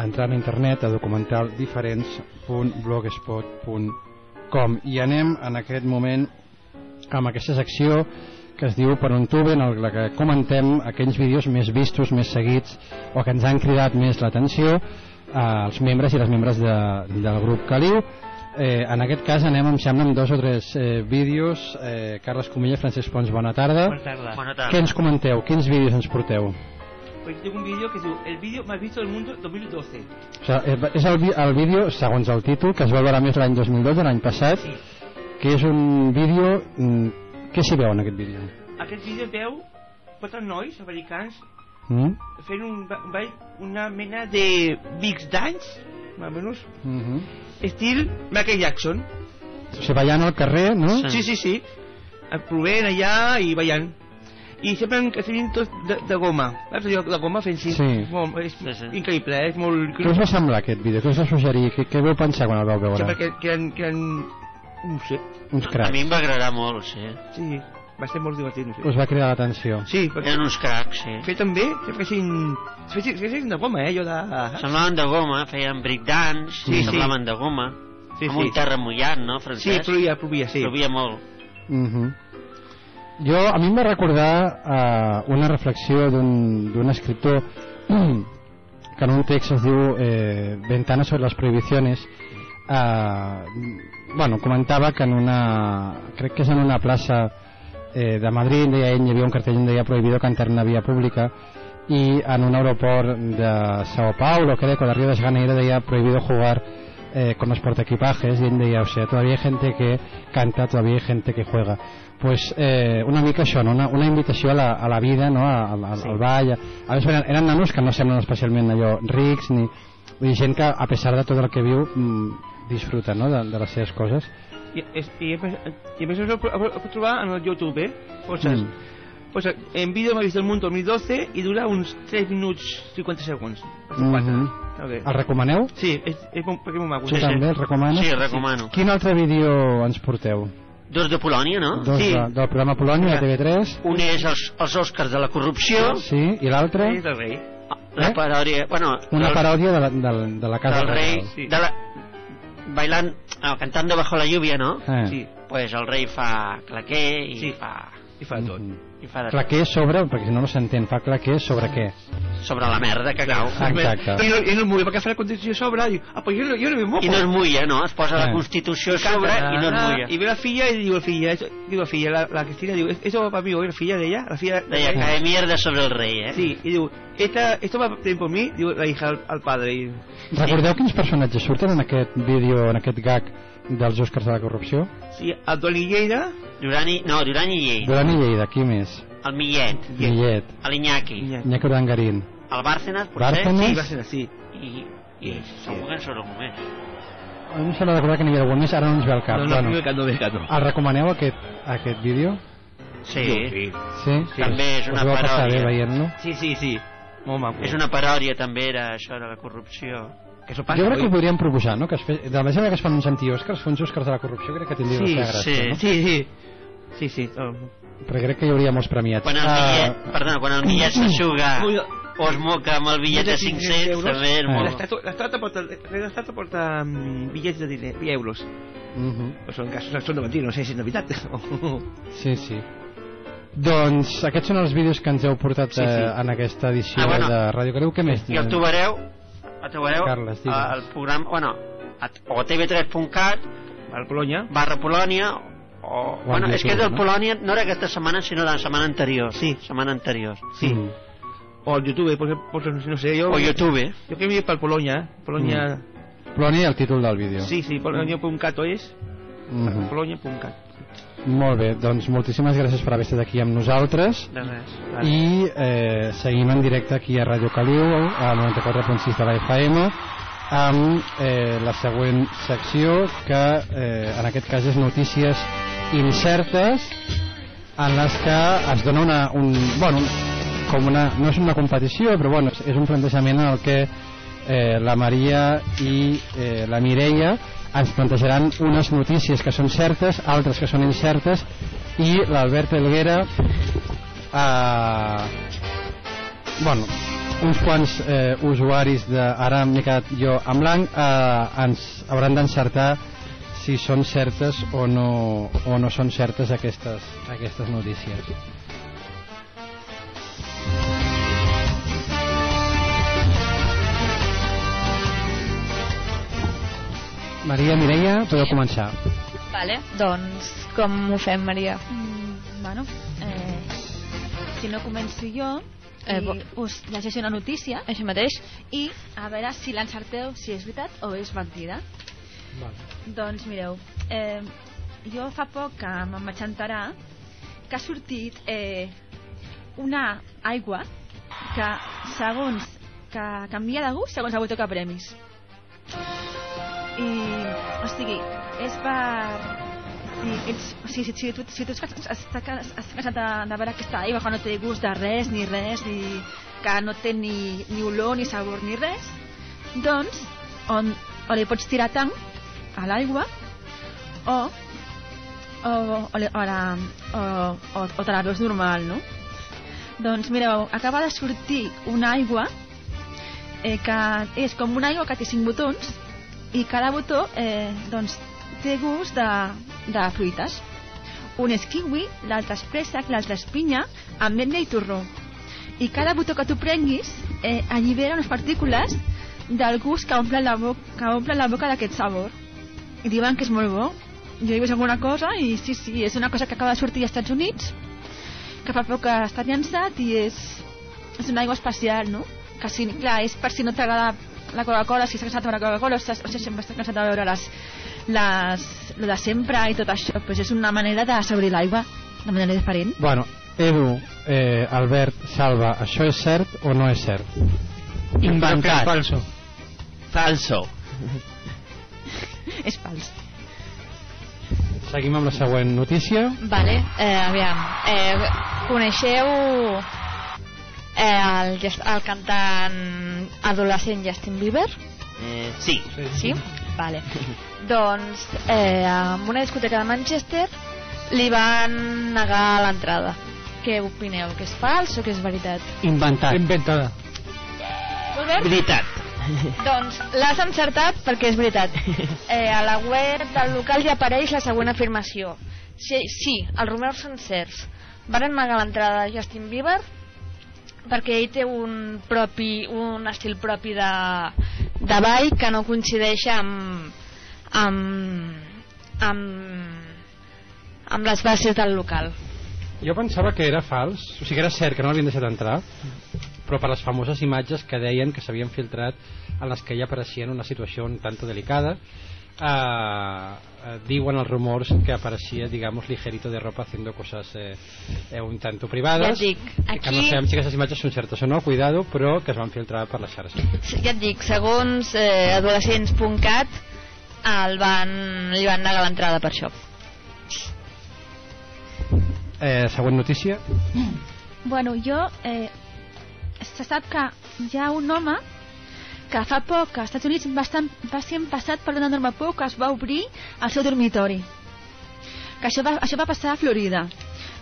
[SPEAKER 6] entrant a internet a documentaldiferents.blogspot.com i anem en aquest moment amb aquesta secció que es diu per un tube en el que comentem aquells vídeos més vistos, més seguits o que ens han cridat més l'atenció als membres i les membres de, del grup Caliu eh, en aquest cas anem em sembla amb dos o tres eh, vídeos eh, Carles Comilla, Francesc Pons, bona tarda.
[SPEAKER 31] Bona tarda. Bona tarda.
[SPEAKER 6] què ens comenteu? quins vídeos ens porteu?
[SPEAKER 31] Pues tengo un vídeo que es el vídeo más visto del mundo 2012.
[SPEAKER 6] O sigui, és el, el vídeo, segons el títol, que es va veure més l'any 2012, l'any passat,
[SPEAKER 31] Sí.
[SPEAKER 6] que és un vídeo... mm, Què s'hi veu en aquest vídeo?
[SPEAKER 31] Aquest vídeo veu quatre nois americans
[SPEAKER 6] Mm?
[SPEAKER 31] fent un, un ball, una mena de Big Dance, más o menos,
[SPEAKER 6] Mm -hmm.
[SPEAKER 31] estil Michael Jackson.
[SPEAKER 6] Sigui, ballant al carrer, no?
[SPEAKER 31] Sí, sí, sí. Provent allà i ballant. I sempre han tot de, de goma. Saps allò, de goma fent sí.
[SPEAKER 6] Sí.
[SPEAKER 31] Molt, és increïble, eh? és molt...
[SPEAKER 6] Què us va semblar aquest vídeo? Què us va suggerir? Què, què vau pensar quan el vau veure?
[SPEAKER 31] Sembla que, que, han, que han... No ho sé.
[SPEAKER 6] Uns cracs.
[SPEAKER 12] A mi em va agradar molt, sí.
[SPEAKER 31] Sí, va ser molt divertit. No sé.
[SPEAKER 6] Us va cridar l'atenció.
[SPEAKER 31] Sí, perquè...
[SPEAKER 12] Eren uns cracs, sí.
[SPEAKER 31] Fer també, que fessin... Fessin, fessin de goma, eh, allò de...
[SPEAKER 12] Semblaven de goma, feien breakdance,
[SPEAKER 31] Sí, sí.
[SPEAKER 12] semblaven de goma.
[SPEAKER 31] Sí,
[SPEAKER 12] amb
[SPEAKER 31] sí.
[SPEAKER 12] un terra mullat, no,
[SPEAKER 31] Sí,
[SPEAKER 12] Francesc?
[SPEAKER 31] plovia, plovia, sí.
[SPEAKER 12] Plovia molt.
[SPEAKER 6] Mm Jo, a mi em va recordar uh, una reflexió d'un escriptor que en un text es diu eh, Ventana sobre las prohibiciones uh, bueno, comentava que en una crec que és en una plaça eh, de Madrid, deia ell, un cartell on deia prohibido cantar en una via pública i en un aeroport de Sao Paulo, creo, de Río de Janeiro deia prohibido jugar eh, con los portaequipajes y ell deia, o sea, todavía hay gente que canta, todavía hay gente que juega pues eh, una mica això, no? una, una invitació a la, a la vida, no? a, a, al, al ball a, a més, eren, eren nanos que no semblen especialment allò rics ni vull dir, gent que a pesar de tot el que viu mm, disfruta no? de, de les seves coses
[SPEAKER 4] I, és, i, i a més ho puc trobar en el YouTube, eh? Poses,
[SPEAKER 6] Mm.
[SPEAKER 4] pues, en vídeo m'ha vist el mundo 2012 i dura uns 3 minuts 50 segons.
[SPEAKER 6] Mhm.
[SPEAKER 4] Okay.
[SPEAKER 6] el recomaneu?
[SPEAKER 4] Sí, és, és, molt- perquè m'ho maco.
[SPEAKER 6] tu també el recomanes?
[SPEAKER 12] Sí, recomano.
[SPEAKER 6] quin altre vídeo ens porteu?
[SPEAKER 12] Dos de Polònia, no?
[SPEAKER 6] Dos de, del programa Polònia de TV3
[SPEAKER 12] Un és els, els Oscars de la corrupció,
[SPEAKER 6] sí, i l'altre?
[SPEAKER 4] del rei.
[SPEAKER 12] la paròdia... Bueno,
[SPEAKER 6] una
[SPEAKER 12] del-
[SPEAKER 6] paròdia de la, de, de la Casa
[SPEAKER 12] del rei,
[SPEAKER 6] Reial.
[SPEAKER 12] de la, bailant, no, cantando bajo la lluvia, no?
[SPEAKER 6] Eh.
[SPEAKER 4] Sí.
[SPEAKER 12] Pues el rei fa claquer i
[SPEAKER 4] Sí.
[SPEAKER 12] fa...
[SPEAKER 4] I fa tot.
[SPEAKER 12] I fa de
[SPEAKER 6] Claquer sobre, perquè si no no s'entén, fa claquer sobre què?
[SPEAKER 12] sobre la merda que cau.
[SPEAKER 6] Exacte.
[SPEAKER 4] I no, i no es mueve perquè fa la constitució a sobre i diu, ah, pues jo, no- jo no me mojo.
[SPEAKER 12] I no es mulla, no? Es posa
[SPEAKER 6] Eh.
[SPEAKER 12] la Constitució sobre i no es
[SPEAKER 4] ah,
[SPEAKER 12] mulla.
[SPEAKER 4] I ve la filla i diu la filla, eso, diu la filla, la, la Cristina diu, eso va para mí la filla de ella, la filla de
[SPEAKER 12] Deia, cae mierda sobre el rei, eh?
[SPEAKER 4] Sí, i diu, esta, esto va bien por mí, diu la hija al, al padre. I,
[SPEAKER 6] Recordeu quins personatges surten en aquest vídeo, en aquest gag dels Oscars de la corrupció?
[SPEAKER 4] sí, el Toni Lleida,
[SPEAKER 12] Durani, no, Durani i ell.
[SPEAKER 6] Duran i Lleida, qui més?
[SPEAKER 12] El Millet,
[SPEAKER 6] Millet,
[SPEAKER 12] l'Iñaki,
[SPEAKER 6] Iñaki Urdangarín.
[SPEAKER 12] el Bárcenas, potser,
[SPEAKER 6] Bárcenas.
[SPEAKER 4] sí, va ser així.
[SPEAKER 12] i, i segur que en surt algú més.
[SPEAKER 6] A mi em sembla recordar que n'hi havia algun més, ara no ens ve al cap.
[SPEAKER 4] No, no,
[SPEAKER 6] bueno,
[SPEAKER 4] no, no, no, no, no.
[SPEAKER 6] el recomaneu aquest, aquest vídeo?
[SPEAKER 12] Sí,
[SPEAKER 4] Sí,
[SPEAKER 6] Sí?
[SPEAKER 12] també és una
[SPEAKER 6] vau passar bé
[SPEAKER 12] paròdia.
[SPEAKER 6] veient-lo?
[SPEAKER 4] sí, sí, sí. Molt maco.
[SPEAKER 12] És una paròdia també, era això de la corrupció.
[SPEAKER 4] Que això
[SPEAKER 6] Jo
[SPEAKER 4] passa,
[SPEAKER 6] crec que ho podríem proposar, no? Que es fe... De la mateixa manera que es fan uns anti-Oscars, fer uns Oscars de la corrupció crec que tindria
[SPEAKER 4] Sí,
[SPEAKER 6] la seva gràcia,
[SPEAKER 12] sí.
[SPEAKER 6] no?
[SPEAKER 4] Sí, sí. Sí, sí. Oh.
[SPEAKER 6] Perquè crec que hi hauria molts premiats.
[SPEAKER 12] Quan el
[SPEAKER 6] Ah,
[SPEAKER 12] bitllet, perdona, quan el bitllet s'aixuga o es moca amb el bitllet de 500, també és
[SPEAKER 6] Eh.
[SPEAKER 12] molt...
[SPEAKER 4] L'Estat l'Estat porta, l'Estat porta um, bitllets de diner, euros.
[SPEAKER 6] mhm.
[SPEAKER 4] Però són casos, són de mentir, no sé si és de veritat.
[SPEAKER 6] Sí, sí. Doncs aquests són els vídeos que ens heu portat
[SPEAKER 4] Sí, sí.
[SPEAKER 6] eh, en aquesta edició
[SPEAKER 12] Ah, bueno.
[SPEAKER 6] de Ràdio Creu. Què més?
[SPEAKER 12] I el trobareu, el trobareu
[SPEAKER 6] Carles, digues.
[SPEAKER 12] al programa, bueno, a, o a tv3.cat
[SPEAKER 4] Al Polònia.
[SPEAKER 12] barra Polònia o,
[SPEAKER 6] O
[SPEAKER 12] bueno, és que
[SPEAKER 6] YouTube,
[SPEAKER 12] del
[SPEAKER 6] no?
[SPEAKER 12] Polònia no era aquesta setmana sinó de la setmana anterior
[SPEAKER 4] Sí.
[SPEAKER 12] setmana anterior
[SPEAKER 4] Sí.
[SPEAKER 6] Mm.
[SPEAKER 4] O al YouTube, pues, pues, no sé, jo...
[SPEAKER 12] o YouTube
[SPEAKER 4] Jo que m'he pel Polònia. Polònia...
[SPEAKER 6] Polònia i el títol del vídeo.
[SPEAKER 4] Sí, sí, polònia.cat és.
[SPEAKER 6] Mhm.
[SPEAKER 4] Polònia.cat.
[SPEAKER 6] Molt bé, doncs moltíssimes gràcies per haver estat aquí amb nosaltres
[SPEAKER 4] De res.
[SPEAKER 6] i eh, seguim en directe aquí a Ràdio Caliu a 94.6 de la FM amb eh, la següent secció que eh, en aquest cas és notícies incertes en les que es dona una, un, bueno, com una, no és una competició però bueno, és un plantejament en el que eh, la Maria i eh, la Mireia ens plantejaran unes notícies que són certes, altres que són incertes i l'Albert Elguera eh, bueno, uns quants eh, usuaris de, ara m'he quedat jo en blanc eh, ens hauran d'encertar si són certes o no, o no són certes aquestes, aquestes notícies Maria, Mireia, podeu començar
[SPEAKER 14] Vale, doncs com ho fem, Maria?
[SPEAKER 17] Mm, bueno, eh, si no començo jo,
[SPEAKER 14] Eh,
[SPEAKER 17] eh,
[SPEAKER 14] bo-
[SPEAKER 17] us llegeixo una notícia
[SPEAKER 14] Això mateix?
[SPEAKER 17] i a veure si l'encerteu si és veritat o és mentida. Doncs mireu, eh, jo fa poc que me'n vaig enterar que ha sortit eh, una aigua que segons que canvia de gust segons el botó que premis. I, o sigui, és per... Si, ets, si, si, si, tu, si tu estàs, estàs, estàs cansat de, de veure aquesta aigua que no té gust de res, ni res, ni, que no té ni, ni olor, ni sabor, ni res, doncs, on, o li pots tirar tant a l'aigua, o, o, o, o, la, o, o, o te la veus normal, no? Doncs mireu, acaba de sortir una aigua eh, que és com una aigua que té cinc botons i cada botó eh, doncs, té gust de, de fruites. Un és kiwi, l'altre és préssec, l'altre és pinya, ametlla i torró. I cada botó que tu prenguis eh, allibera unes partícules del gust que omple la, bo que omple la boca d'aquest sabor. I diuen que és molt bo. Jo he vist alguna cosa i sí, sí, és una cosa que acaba de sortir als Estats Units que fa poc que estat llançat i és, és una aigua especial, no? Que si, clar, és per si no t'agrada la Coca-Cola, si estàs cansat de veure Coca-Cola o si sempre estàs cansat de veure les, les, lo de sempre i tot això, pues és una manera de sabrir l'aigua de manera diferent.
[SPEAKER 6] Bueno, Edu, eh, Albert, Salva, això és cert o no és cert?
[SPEAKER 31] Inventat.
[SPEAKER 6] falso.
[SPEAKER 31] Falso.
[SPEAKER 17] és fals.
[SPEAKER 6] Seguim amb la següent notícia.
[SPEAKER 14] Vale, eh, aviam. Eh, coneixeu eh, el, el cantant adolescent Justin Bieber?
[SPEAKER 31] Eh, sí.
[SPEAKER 14] Sí? Vale. doncs, eh, en una discoteca de Manchester li van negar l'entrada. Què opineu? Que és fals o que és veritat?
[SPEAKER 6] Inventat.
[SPEAKER 20] Inventada.
[SPEAKER 14] Albert?
[SPEAKER 31] Veritat.
[SPEAKER 14] Doncs l'has encertat perquè és veritat. Eh, a la web del local ja apareix la següent afirmació. Sí, sí els rumors són certs. Varen negar l'entrada de Justin Bieber perquè ell té un, propi, un estil propi de, de ball que no coincideix amb, amb, amb, amb les bases del local.
[SPEAKER 6] Jo pensava que era fals, o sigui que era cert que no l'havien deixat entrar, però per les famoses imatges que deien que s'havien filtrat en les que ella apareixia en una situació un tanto delicada, eh, eh, diuen els rumors que apareixia, digamos, ligerito de ropa haciendo cosas eh, eh, un tanto privadas,
[SPEAKER 14] Ja dic,
[SPEAKER 6] i que no
[SPEAKER 14] aquí-
[SPEAKER 6] sabem si aquestes imatges són certes o no, cuidado, però que es van filtrar per les xarxes.
[SPEAKER 14] ja et dic, segons eh, adolescents.cat el van, li van negar l'entrada per això.
[SPEAKER 6] Eh, següent notícia.
[SPEAKER 17] Bueno, jo... Eh, se sap que hi ha un home que fa poc als Estats Units va, estar, va ser empassat per una enorme por que es va obrir al seu dormitori. Que això va, això va passar a Florida.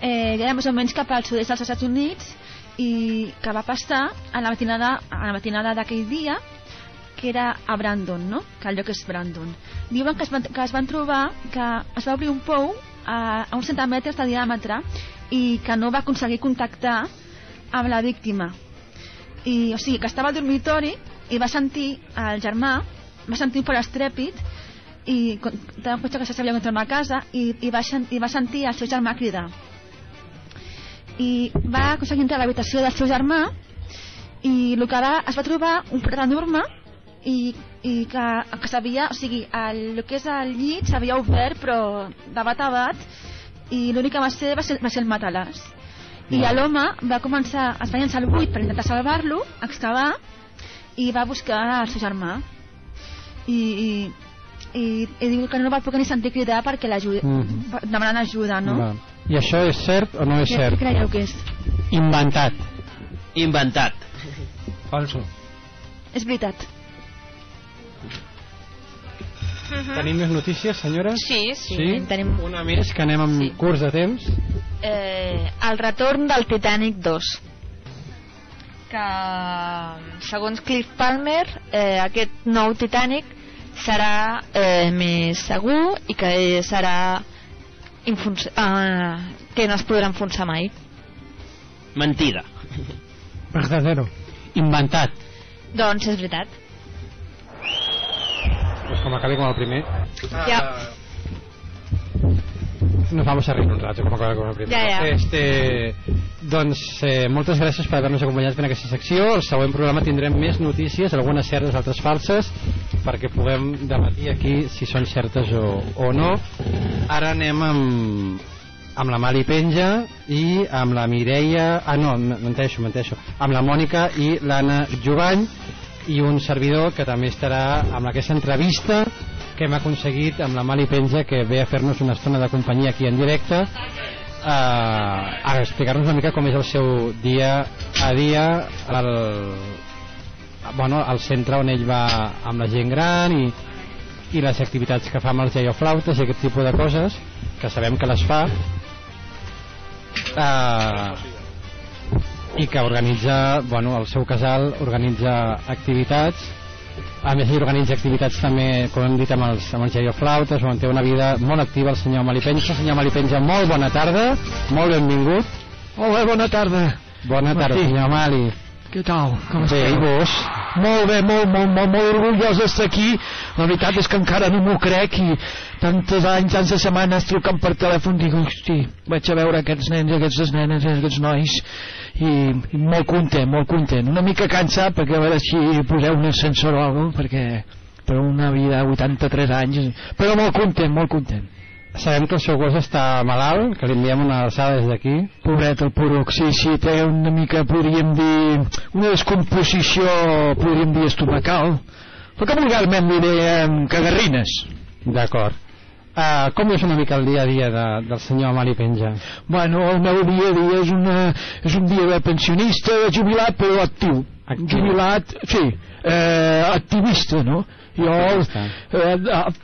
[SPEAKER 17] Eh, ja més o menys cap al sud-est dels Estats Units i que va passar a la matinada, a la matinada d'aquell dia que era a Brandon, no? que el lloc és Brandon. Diuen que es van, que es van trobar que es va obrir un pou a, a uns centímetres de diàmetre i que no va aconseguir contactar amb la víctima. I, o sigui, que estava al dormitori i va sentir el germà, va sentir un fort estrèpit i tenia un cotxe que s'havia contra una casa i, i, va, i va sentir el seu germà cridar. I va aconseguir entrar a l'habitació del seu germà i el que va, es va trobar un forat enorme i, i que, que s'havia, o sigui, el, el que és el llit s'havia obert però de bat a bat i l'únic que va ser va ser, va ser el matalàs i l'home va començar, es va llançar al buit per intentar salvar-lo, excavar i va buscar el seu germà i, i, i, i diu que no va poder ni sentir cridar perquè l'ajudi,
[SPEAKER 6] Mhm.
[SPEAKER 17] per- demanant ajuda, no?
[SPEAKER 6] Va. I això és cert o no és
[SPEAKER 17] Què-
[SPEAKER 6] cert?
[SPEAKER 17] Què creieu que és?
[SPEAKER 6] Inventat.
[SPEAKER 31] Inventat.
[SPEAKER 6] Falso.
[SPEAKER 17] És veritat.
[SPEAKER 6] Tenim més notícies, senyora?
[SPEAKER 14] Sí, sí,
[SPEAKER 6] sí?
[SPEAKER 14] tenim
[SPEAKER 6] Una més, que anem amb sí. curs de temps.
[SPEAKER 14] eh, el retorn del Titanic 2 que segons Cliff Palmer eh, aquest nou Titanic serà eh, més segur i que serà infons- eh, que no es podrà enfonsar mai
[SPEAKER 31] Mentida.
[SPEAKER 6] Verdadero. Inventat.
[SPEAKER 14] doncs és veritat
[SPEAKER 6] Pues como acabe como el primer.
[SPEAKER 14] ja,
[SPEAKER 6] Nos vamos a reír un rato, com el primer.
[SPEAKER 14] Ja, ja.
[SPEAKER 6] Este, doncs, eh, moltes gràcies per haver-nos acompanyat en aquesta secció. El següent programa tindrem més notícies, algunes certes, altres falses, perquè puguem debatir aquí si són certes o, o no. Ara anem amb, amb la Mali Penja i amb la Mireia... Ah, no, menteixo, menteixo. Amb la Mònica i l'Anna Jovany i un servidor que també estarà amb aquesta entrevista que hem aconseguit amb la Mali Penja que ve a fer-nos una estona de companyia aquí en directe eh, a explicar-nos una mica com és el seu dia a dia al, bueno, al centre on ell va amb la gent gran i, i les activitats que fa amb els flautes i aquest tipus de coses que sabem que les fa eh, i que organitza, bueno, el seu casal organitza activitats a més ell organitza activitats també com hem dit amb els, amb els flautes on té una vida molt activa el senyor Malipenja senyor Malipenja, molt bona tarda molt benvingut
[SPEAKER 20] bé, bona tarda.
[SPEAKER 6] bona tarda
[SPEAKER 20] Martí.
[SPEAKER 6] senyor Mali
[SPEAKER 32] què tal? Com
[SPEAKER 6] Bé, i vos?
[SPEAKER 32] Molt bé, molt, molt, molt, molt orgullós d'estar aquí. La veritat és que encara no m'ho crec i tantes anys, tantes setmanes trucant per telèfon dic, hosti, vaig a veure aquests nens, aquestes nenes, aquests nois i, i molt content, molt content. Una mica cansat perquè a veure si poseu un ascensor o alguna perquè per una vida de 83 anys, però molt content, molt content.
[SPEAKER 6] Sabem que el seu gos està malalt, que li enviem una alçada des d'aquí.
[SPEAKER 32] Pobret, el Poruc, sí, sí, té una mica, podríem dir, una descomposició, podríem dir, estomacal, però que vulgarment direm cagarrines.
[SPEAKER 6] D'acord. Uh, com és una mica el dia a dia de, del senyor Amari Penja?
[SPEAKER 32] Bueno, el meu dia a dia és, una, és un dia de pensionista, de jubilat, però actiu.
[SPEAKER 6] Actiu.
[SPEAKER 32] Jubilat, sí, eh, activista, no? Jo, eh,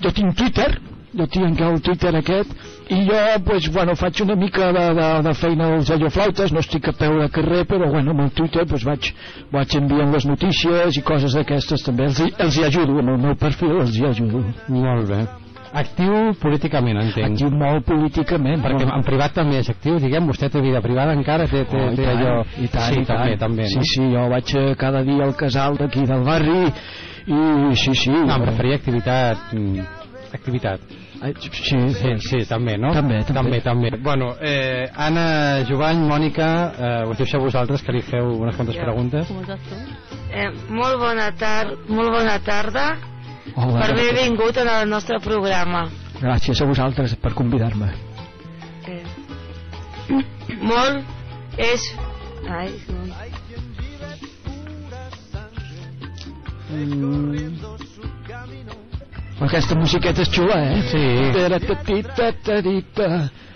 [SPEAKER 32] jo tinc Twitter, jo tinc el Twitter aquest, i jo, pues, bueno, faig una mica de, de, de feina als radioflautes, no estic a peu de carrer, però bueno, amb el Twitter pues, vaig, vaig enviant les notícies i coses d'aquestes també, els, els hi ajudo, amb el meu perfil els hi ajudo.
[SPEAKER 6] Molt bé. Actiu políticament, entenc.
[SPEAKER 32] Actiu molt políticament.
[SPEAKER 6] Perquè en privat també és actiu, diguem, vostè té vida privada encara, té, té,
[SPEAKER 32] Oh, i
[SPEAKER 6] té
[SPEAKER 32] tant,
[SPEAKER 6] allò...
[SPEAKER 32] i tant,
[SPEAKER 6] sí,
[SPEAKER 32] i tant.
[SPEAKER 6] també, també,
[SPEAKER 32] sí,
[SPEAKER 6] no?
[SPEAKER 32] sí, jo vaig eh, cada dia al casal d'aquí del barri i sí, sí.
[SPEAKER 6] No, em referia a activitat... mm, Activitat.
[SPEAKER 32] Sí,
[SPEAKER 6] sí, sí, també, no?
[SPEAKER 32] També, també.
[SPEAKER 6] també, també. Bueno, eh, Anna, Jovany, Mònica, eh, us deixo a vosaltres que li feu unes quantes preguntes.
[SPEAKER 9] Eh, molt bona tarda, molt bona tarda
[SPEAKER 32] Hola,
[SPEAKER 9] per haver vingut al nostre programa.
[SPEAKER 32] Gràcies a vosaltres per convidar-me.
[SPEAKER 9] Eh, molt és... Ai,
[SPEAKER 32] Mm. Aquesta musiqueta és xula, eh?
[SPEAKER 6] Sí.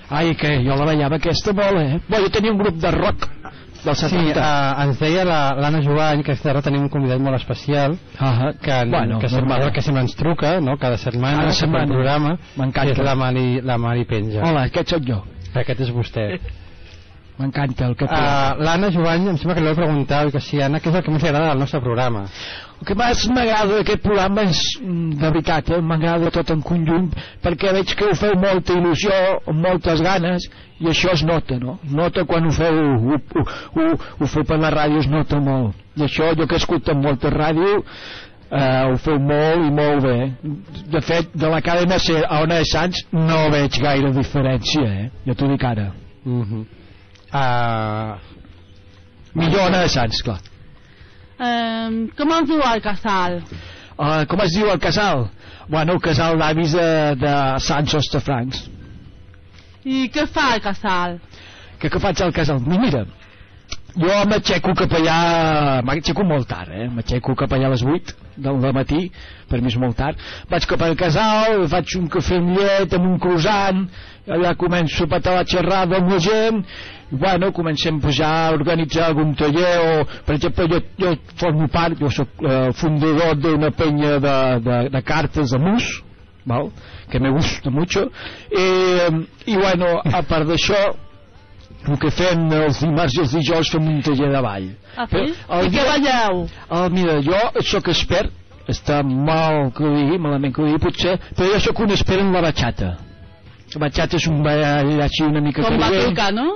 [SPEAKER 32] Ai, que jo la ballava aquesta molt, eh? Bé, jo tenia un grup de rock del
[SPEAKER 6] Sí,
[SPEAKER 32] 70.
[SPEAKER 6] eh, ens deia la- l'Anna Jovany que tarda tenim un convidat molt especial
[SPEAKER 32] ah
[SPEAKER 6] que,
[SPEAKER 32] Bueno,
[SPEAKER 6] que, sempre, que sempre ens truca no? cada setmana,
[SPEAKER 32] Cada setmana.
[SPEAKER 6] programa
[SPEAKER 32] M'encanta.
[SPEAKER 6] que és la Mari, la Mari Penja
[SPEAKER 32] Hola, aquest sóc jo.
[SPEAKER 6] aquest és vostè
[SPEAKER 32] M'encanta el que
[SPEAKER 6] uh, l'Anna Jovany em sembla que li heu preguntat que sí, Anna, què és el que més agrada del nostre programa
[SPEAKER 32] El que més m'agrada d'aquest programa és, mm, de veritat, eh, m'agrada tot en conjunt, perquè veig que ho feu molta il·lusió, amb moltes ganes, i això es nota, no? Nota quan ho feu, ho, ho, ho, ho feu per la ràdio, es nota molt. I això, jo que escolto en molta ràdio, eh, ho feu molt i molt bé. De fet, de la cadena ser a Ona de Sants no veig gaire diferència, eh? Jo t'ho dic ara.
[SPEAKER 6] uh -huh. uh,
[SPEAKER 32] Millor Ona de Sants, clar.
[SPEAKER 8] Eh, com es diu el casal?
[SPEAKER 32] Uh, com es diu el casal? Bueno, el casal d'avis de, de Sants Hostafrancs.
[SPEAKER 8] I què fa el casal?
[SPEAKER 32] que què faig al casal? Mira, jo m'aixeco cap allà m'aixeco molt tard, eh? m'aixeco cap allà a les 8 del matí per mi és molt tard vaig cap al casal, faig un cafè amb llet amb un croissant allà començo a patar la xerrada amb la gent i bueno, comencem pues, ja a organitzar algun taller o, per exemple, jo, jo formo part jo soc eh, fundador d'una penya de, de, de cartes de mus val? que me gusta mucho eh, i bueno, a part d'això el que fem els dimarts i els dijous fem un taller de ball
[SPEAKER 8] Ah, sí?
[SPEAKER 32] El
[SPEAKER 8] I què balleu?
[SPEAKER 32] Ah, mira, jo sóc expert està mal que ho digui, malament que ho digui potser, però jo sóc un expert en la batxata la batxata és un ball així una mica
[SPEAKER 8] Com
[SPEAKER 32] caribeny.
[SPEAKER 8] batuca, no?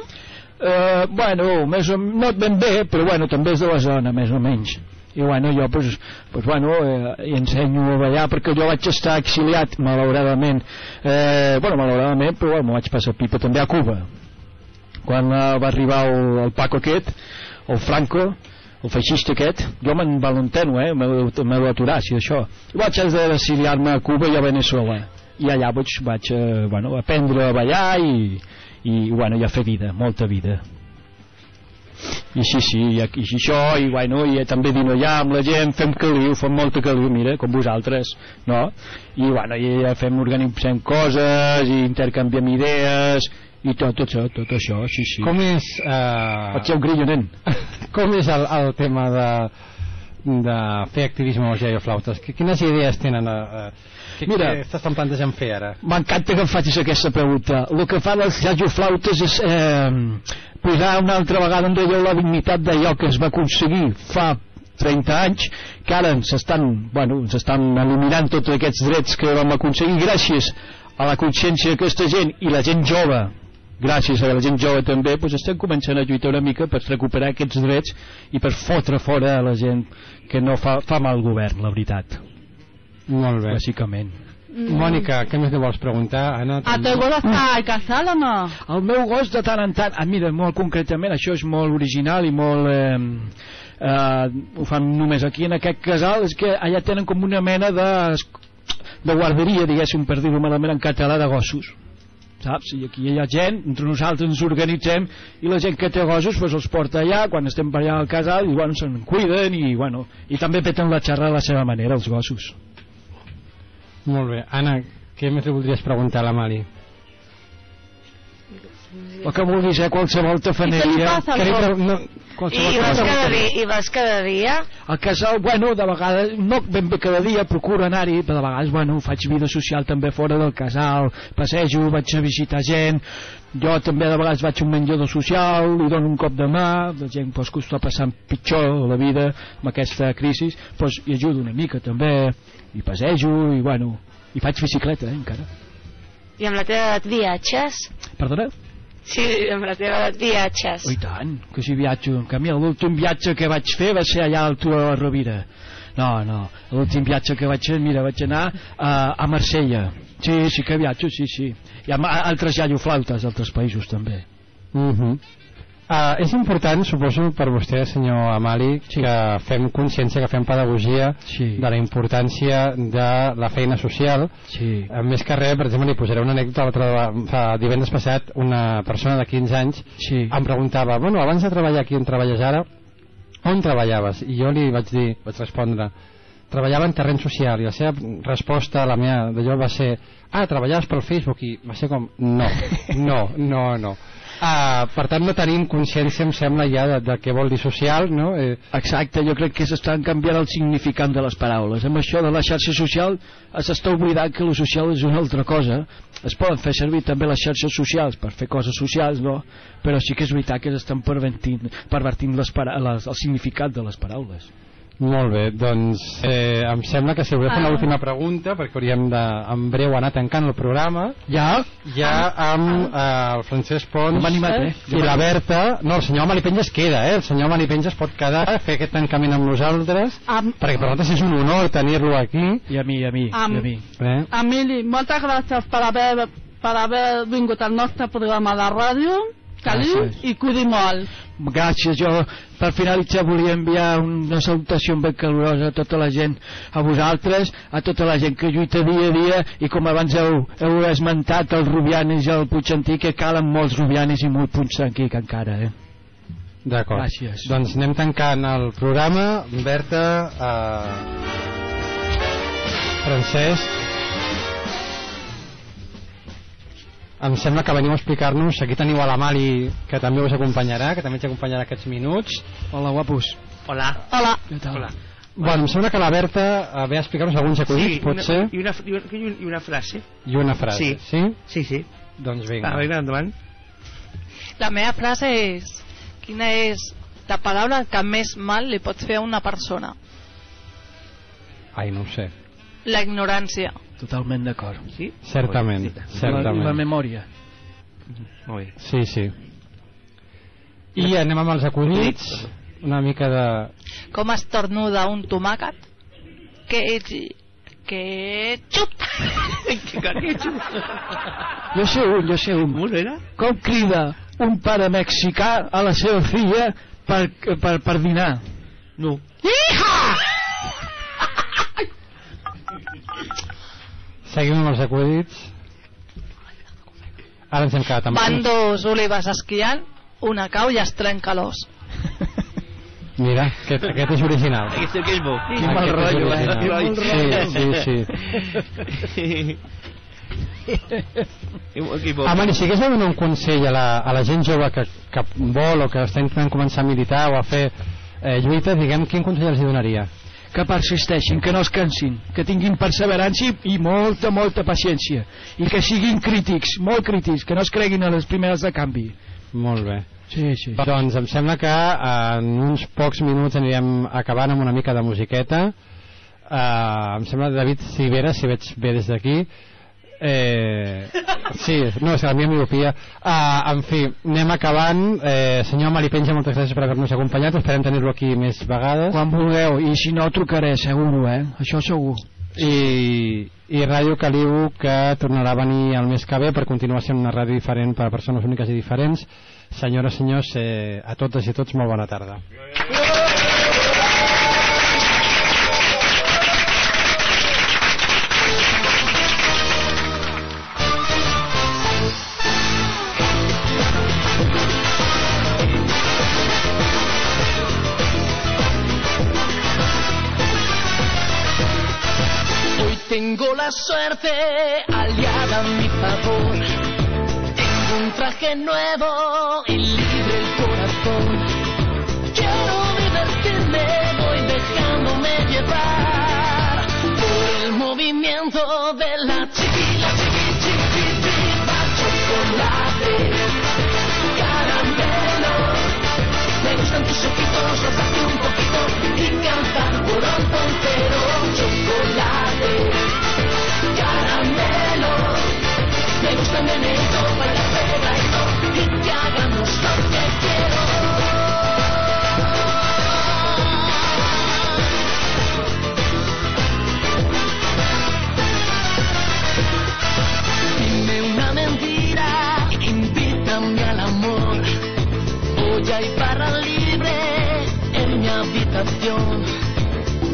[SPEAKER 32] Eh, bueno, més o, no ben bé, però bueno, també és de la zona, més o menys. I bueno, jo pues, pues bueno, eh, ensenyo a ballar perquè jo vaig estar exiliat, malauradament, eh, bueno, malauradament, però bueno, vaig passar pipa també a Cuba. Quan eh, va arribar el, el Paco aquest, el Franco, el feixista aquest, jo me'n valenteno, eh, m'he d'aturar, si això. I vaig haver d'exiliar-me a Cuba i a Venezuela. I allà vaig, vaig eh, bueno, aprendre a ballar i, i bueno, i a fer vida, molta vida i sí, sí, i, i això i, bueno, i també dino allà amb la gent fem caliu, fem molta caliu, mira com vosaltres, no? i bueno, i fem, organitzem coses i intercanviem idees i tot, tot això, tot això, sí, sí
[SPEAKER 6] com és uh...
[SPEAKER 32] el seu grillo, nen
[SPEAKER 6] com és el, el tema de de fer activisme amb els iaioflautes quines idees tenen uh, què,
[SPEAKER 32] Mira.
[SPEAKER 6] què s'estan plantejant fer ara
[SPEAKER 32] M'encanta que em facis aquesta pregunta. El que fan els radioflautes és eh, posar una altra vegada en relleu la dignitat d'allò que es va aconseguir fa 30 anys, que ara ens estan, bueno, ens estan eliminant tots aquests drets que vam aconseguir gràcies a la consciència d'aquesta gent i la gent jove gràcies a la gent jove també doncs estem començant a lluitar una mica per recuperar aquests drets i per fotre fora a la gent que no fa, fa mal govern la veritat
[SPEAKER 6] molt bé
[SPEAKER 32] bàsicament
[SPEAKER 6] Mm. Mònica, què més li vols preguntar? Anna,
[SPEAKER 8] ¿A teu gos està al casal o no?
[SPEAKER 32] El meu gos de tant en tant, ah, mira, molt concretament, això és molt original i molt... Eh, eh, ho fan només aquí en aquest casal, és que allà tenen com una mena de, de guarderia, diguéssim, per dir-ho malament en català, de gossos saps? I aquí hi ha gent, entre nosaltres ens organitzem i la gent que té gossos pues, els porta allà, quan estem per allà al casal i bueno, se'n cuiden i, bueno, i també peten la xarra a la seva manera, els gossos
[SPEAKER 6] molt bé. Anna, què més li voldries preguntar a la Mali?
[SPEAKER 32] El que vulguis, eh? qualsevol tafaneria
[SPEAKER 9] I què li passa al
[SPEAKER 32] no,
[SPEAKER 9] I, i, vas cada dia, I vas cada dia?
[SPEAKER 32] al casal, bueno, de vegades no ben bé cada dia, procuro anar-hi però de vegades, bueno, faig vida social també fora del casal, passejo, vaig a visitar gent jo també de vegades vaig a un menjador social, li dono un cop de mà la gent pues, que ho està passant pitjor la vida amb aquesta crisi pues, hi ajudo una mica també i passejo i bueno i faig bicicleta eh, encara
[SPEAKER 9] I amb la teva edat viatges?
[SPEAKER 32] perdona?
[SPEAKER 9] Sí, amb la teva edat viatges.
[SPEAKER 32] Oh, i tant, que si viatjo. En canvi, l'últim viatge que vaig fer va ser allà al Tour de la Rovira. No, no, l'últim viatge que vaig fer, mira, vaig anar a, a Marsella. Sí, sí que viatjo, sí, sí. I amb altres llalloflautes d'altres països també.
[SPEAKER 6] Uh -huh. Uh, és important, suposo, per vostè, senyor Amali, sí. que fem consciència, que fem pedagogia
[SPEAKER 32] sí.
[SPEAKER 6] de la importància de la feina social.
[SPEAKER 32] Sí.
[SPEAKER 6] Uh, més que res, per exemple, li posaré una anècdota. L'altre fa divendres passat, una persona de 15 anys
[SPEAKER 32] sí.
[SPEAKER 6] em preguntava, bueno, abans de treballar aquí on treballes ara, on treballaves? I jo li vaig dir, vaig respondre, treballava en terreny social i la seva resposta a la meva d'allò va ser ah, treballaves pel Facebook i va ser com, no, no, no, no Uh, per tant no tenim consciència em sembla ja de, de què vol dir social no? eh...
[SPEAKER 32] exacte, jo crec que s'estan canviant el significant de les paraules amb això de la xarxa social s'està oblidant que lo social és una altra cosa es poden fer servir també les xarxes socials per fer coses socials no? però sí que és veritat que s'estan pervertint, pervertint les, les, el significat de les paraules
[SPEAKER 6] molt bé, doncs eh, em sembla que si volia fer una
[SPEAKER 32] Ah.
[SPEAKER 6] última pregunta perquè hauríem de, en breu anar tancant el programa
[SPEAKER 32] ja?
[SPEAKER 6] ja amb eh, el Francesc Pons
[SPEAKER 32] No m'ha animat, eh?
[SPEAKER 6] i la Berta no, el senyor Malipenja es queda eh? el senyor Malipenja es pot quedar fer aquest tancament amb nosaltres
[SPEAKER 8] Am-
[SPEAKER 6] perquè per nosaltres és un honor tenir-lo aquí
[SPEAKER 32] i a mi, a mi,
[SPEAKER 8] Am-
[SPEAKER 32] i a mi
[SPEAKER 6] eh?
[SPEAKER 8] Emili, moltes gràcies per haver, per haver vingut al nostre programa de ràdio. Caliu i cudi molt.
[SPEAKER 32] Gràcies, jo per finalitzar volia enviar una salutació ben calorosa a tota la gent, a vosaltres, a tota la gent que lluita dia a dia i com abans heu, heu esmentat els rubianis i el Puigantí, que calen molts rubianis i molt Puigantí encara, eh?
[SPEAKER 6] D'acord.
[SPEAKER 32] Gràcies.
[SPEAKER 6] Doncs anem tancant el programa. Berta, eh, Francesc, em sembla que veniu a explicar-nos, aquí teniu a la Mali, que també us acompanyarà, que també ens acompanyarà aquests minuts.
[SPEAKER 32] Hola, guapos.
[SPEAKER 24] Hola.
[SPEAKER 8] Hola.
[SPEAKER 24] Hola.
[SPEAKER 6] Bueno, em sembla que la Berta eh, ve a explicar-nos alguns acudits,
[SPEAKER 31] Sí,
[SPEAKER 6] pot
[SPEAKER 31] una,
[SPEAKER 6] ser,
[SPEAKER 31] i, una, i, una, i una frase.
[SPEAKER 6] i una frase.
[SPEAKER 31] Sí.
[SPEAKER 6] sí?
[SPEAKER 31] Sí, sí.
[SPEAKER 6] Doncs vinga.
[SPEAKER 31] Va, vinga, endavant.
[SPEAKER 10] La meva frase és quina és la paraula que més mal li pots fer a una persona?
[SPEAKER 6] Ai, no ho sé.
[SPEAKER 10] La ignorància.
[SPEAKER 32] Totalment d'acord.
[SPEAKER 31] Sí?
[SPEAKER 6] Certament,
[SPEAKER 32] La,
[SPEAKER 6] certament.
[SPEAKER 32] la memòria.
[SPEAKER 31] Molt bé.
[SPEAKER 6] Sí, sí. I anem amb els acudits, una mica de...
[SPEAKER 10] Com estornuda un tomàquet? Que ets... Que xup!
[SPEAKER 32] Jo sé un, jo sé un.
[SPEAKER 31] Com era?
[SPEAKER 32] Com crida un pare mexicà a la seva filla per, per, per dinar?
[SPEAKER 31] No.
[SPEAKER 6] Seguim amb els acudits. Ara ens hem quedat amb...
[SPEAKER 10] Van dos olives esquiant, una cau i es trenca l'os.
[SPEAKER 6] Mira, aquest, aquest és original.
[SPEAKER 31] Aquest que és bo.
[SPEAKER 32] Quin mal
[SPEAKER 6] Aquest és
[SPEAKER 32] rotllo, eh? mal
[SPEAKER 6] Sí, sí, sí.
[SPEAKER 31] Bo.
[SPEAKER 6] Ah, Mani, si hagués de donar un consell a la, a la gent jove que, que vol o que està intentant començar a militar o a fer eh, lluita, diguem, quin consell els hi donaria?
[SPEAKER 32] Que persisteixin, que no es cansin, que tinguin perseverança i, i molta, molta paciència, i que siguin crítics, molt crítics, que no es creguin a les primeres de canvi.
[SPEAKER 6] Molt bé.
[SPEAKER 32] Sí, sí.
[SPEAKER 6] Doncs em sembla que en uns pocs minuts anirem acabant amb una mica de musiqueta. Uh, em sembla, David Civera, si veig bé des d'aquí, Eh, sí, no, és la meva miopia. Uh, en fi, anem acabant. Eh, senyor Malipenja, moltes gràcies per haver-nos acompanyat. Esperem tenir-lo aquí més vegades.
[SPEAKER 32] Quan vulgueu, i si no trucaré, seguro, eh? Això segur.
[SPEAKER 6] I, i Ràdio Caliu que tornarà a venir el mes que ve per continuar sent una ràdio diferent per a persones úniques i diferents. Senyores, senyors, eh, a totes i a tots, molt bona tarda.
[SPEAKER 2] Tengo la suerte aliada a mi favor. Tengo un traje nuevo y libre el corazón. Quiero divertirme, voy dejándome llevar por el movimiento de la chiquila, chiqui, chiqui, viva chocolate, caramelo. Me gustan tus ojitos, rozarte un Hoy hay barra libre en mi habitación.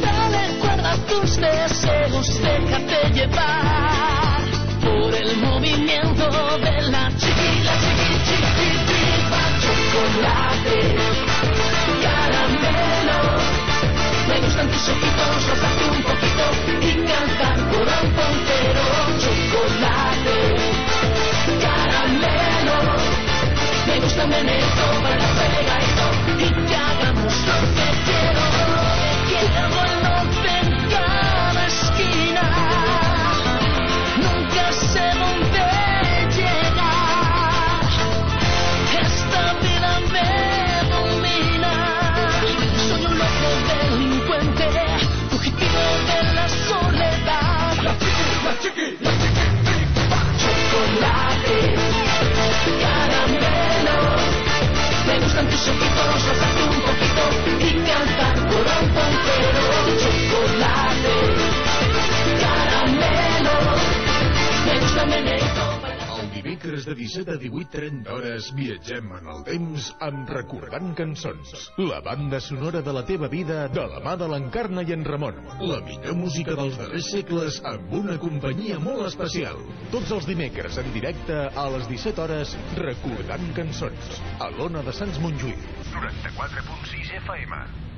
[SPEAKER 2] Dale cuerda a tus deseos, déjate llevar por el movimiento de la chiquila, chiqui, chiqui, viva chocolate, caramelo. Me gustan tus ojitos, rozarte un poquito y cantar por un pontero. Chocolate, caramelo. Me gusta el chiqui, la chiqui, la chiqui, chocolate, caramelo. Me gustan tus ojitos, rozarte un poquito y cantar
[SPEAKER 29] El dimecres de 17 a 18.30 hores viatgem en el temps amb Recordant Cançons. La banda sonora de la teva vida de la mà de l'Encarna i en Ramon. La millor música dels darrers segles amb una companyia molt especial. Tots els dimecres en directe a les 17 hores Recordant Cançons. A l'Ona de Sants Montjuïc.
[SPEAKER 33] 94.6 FM.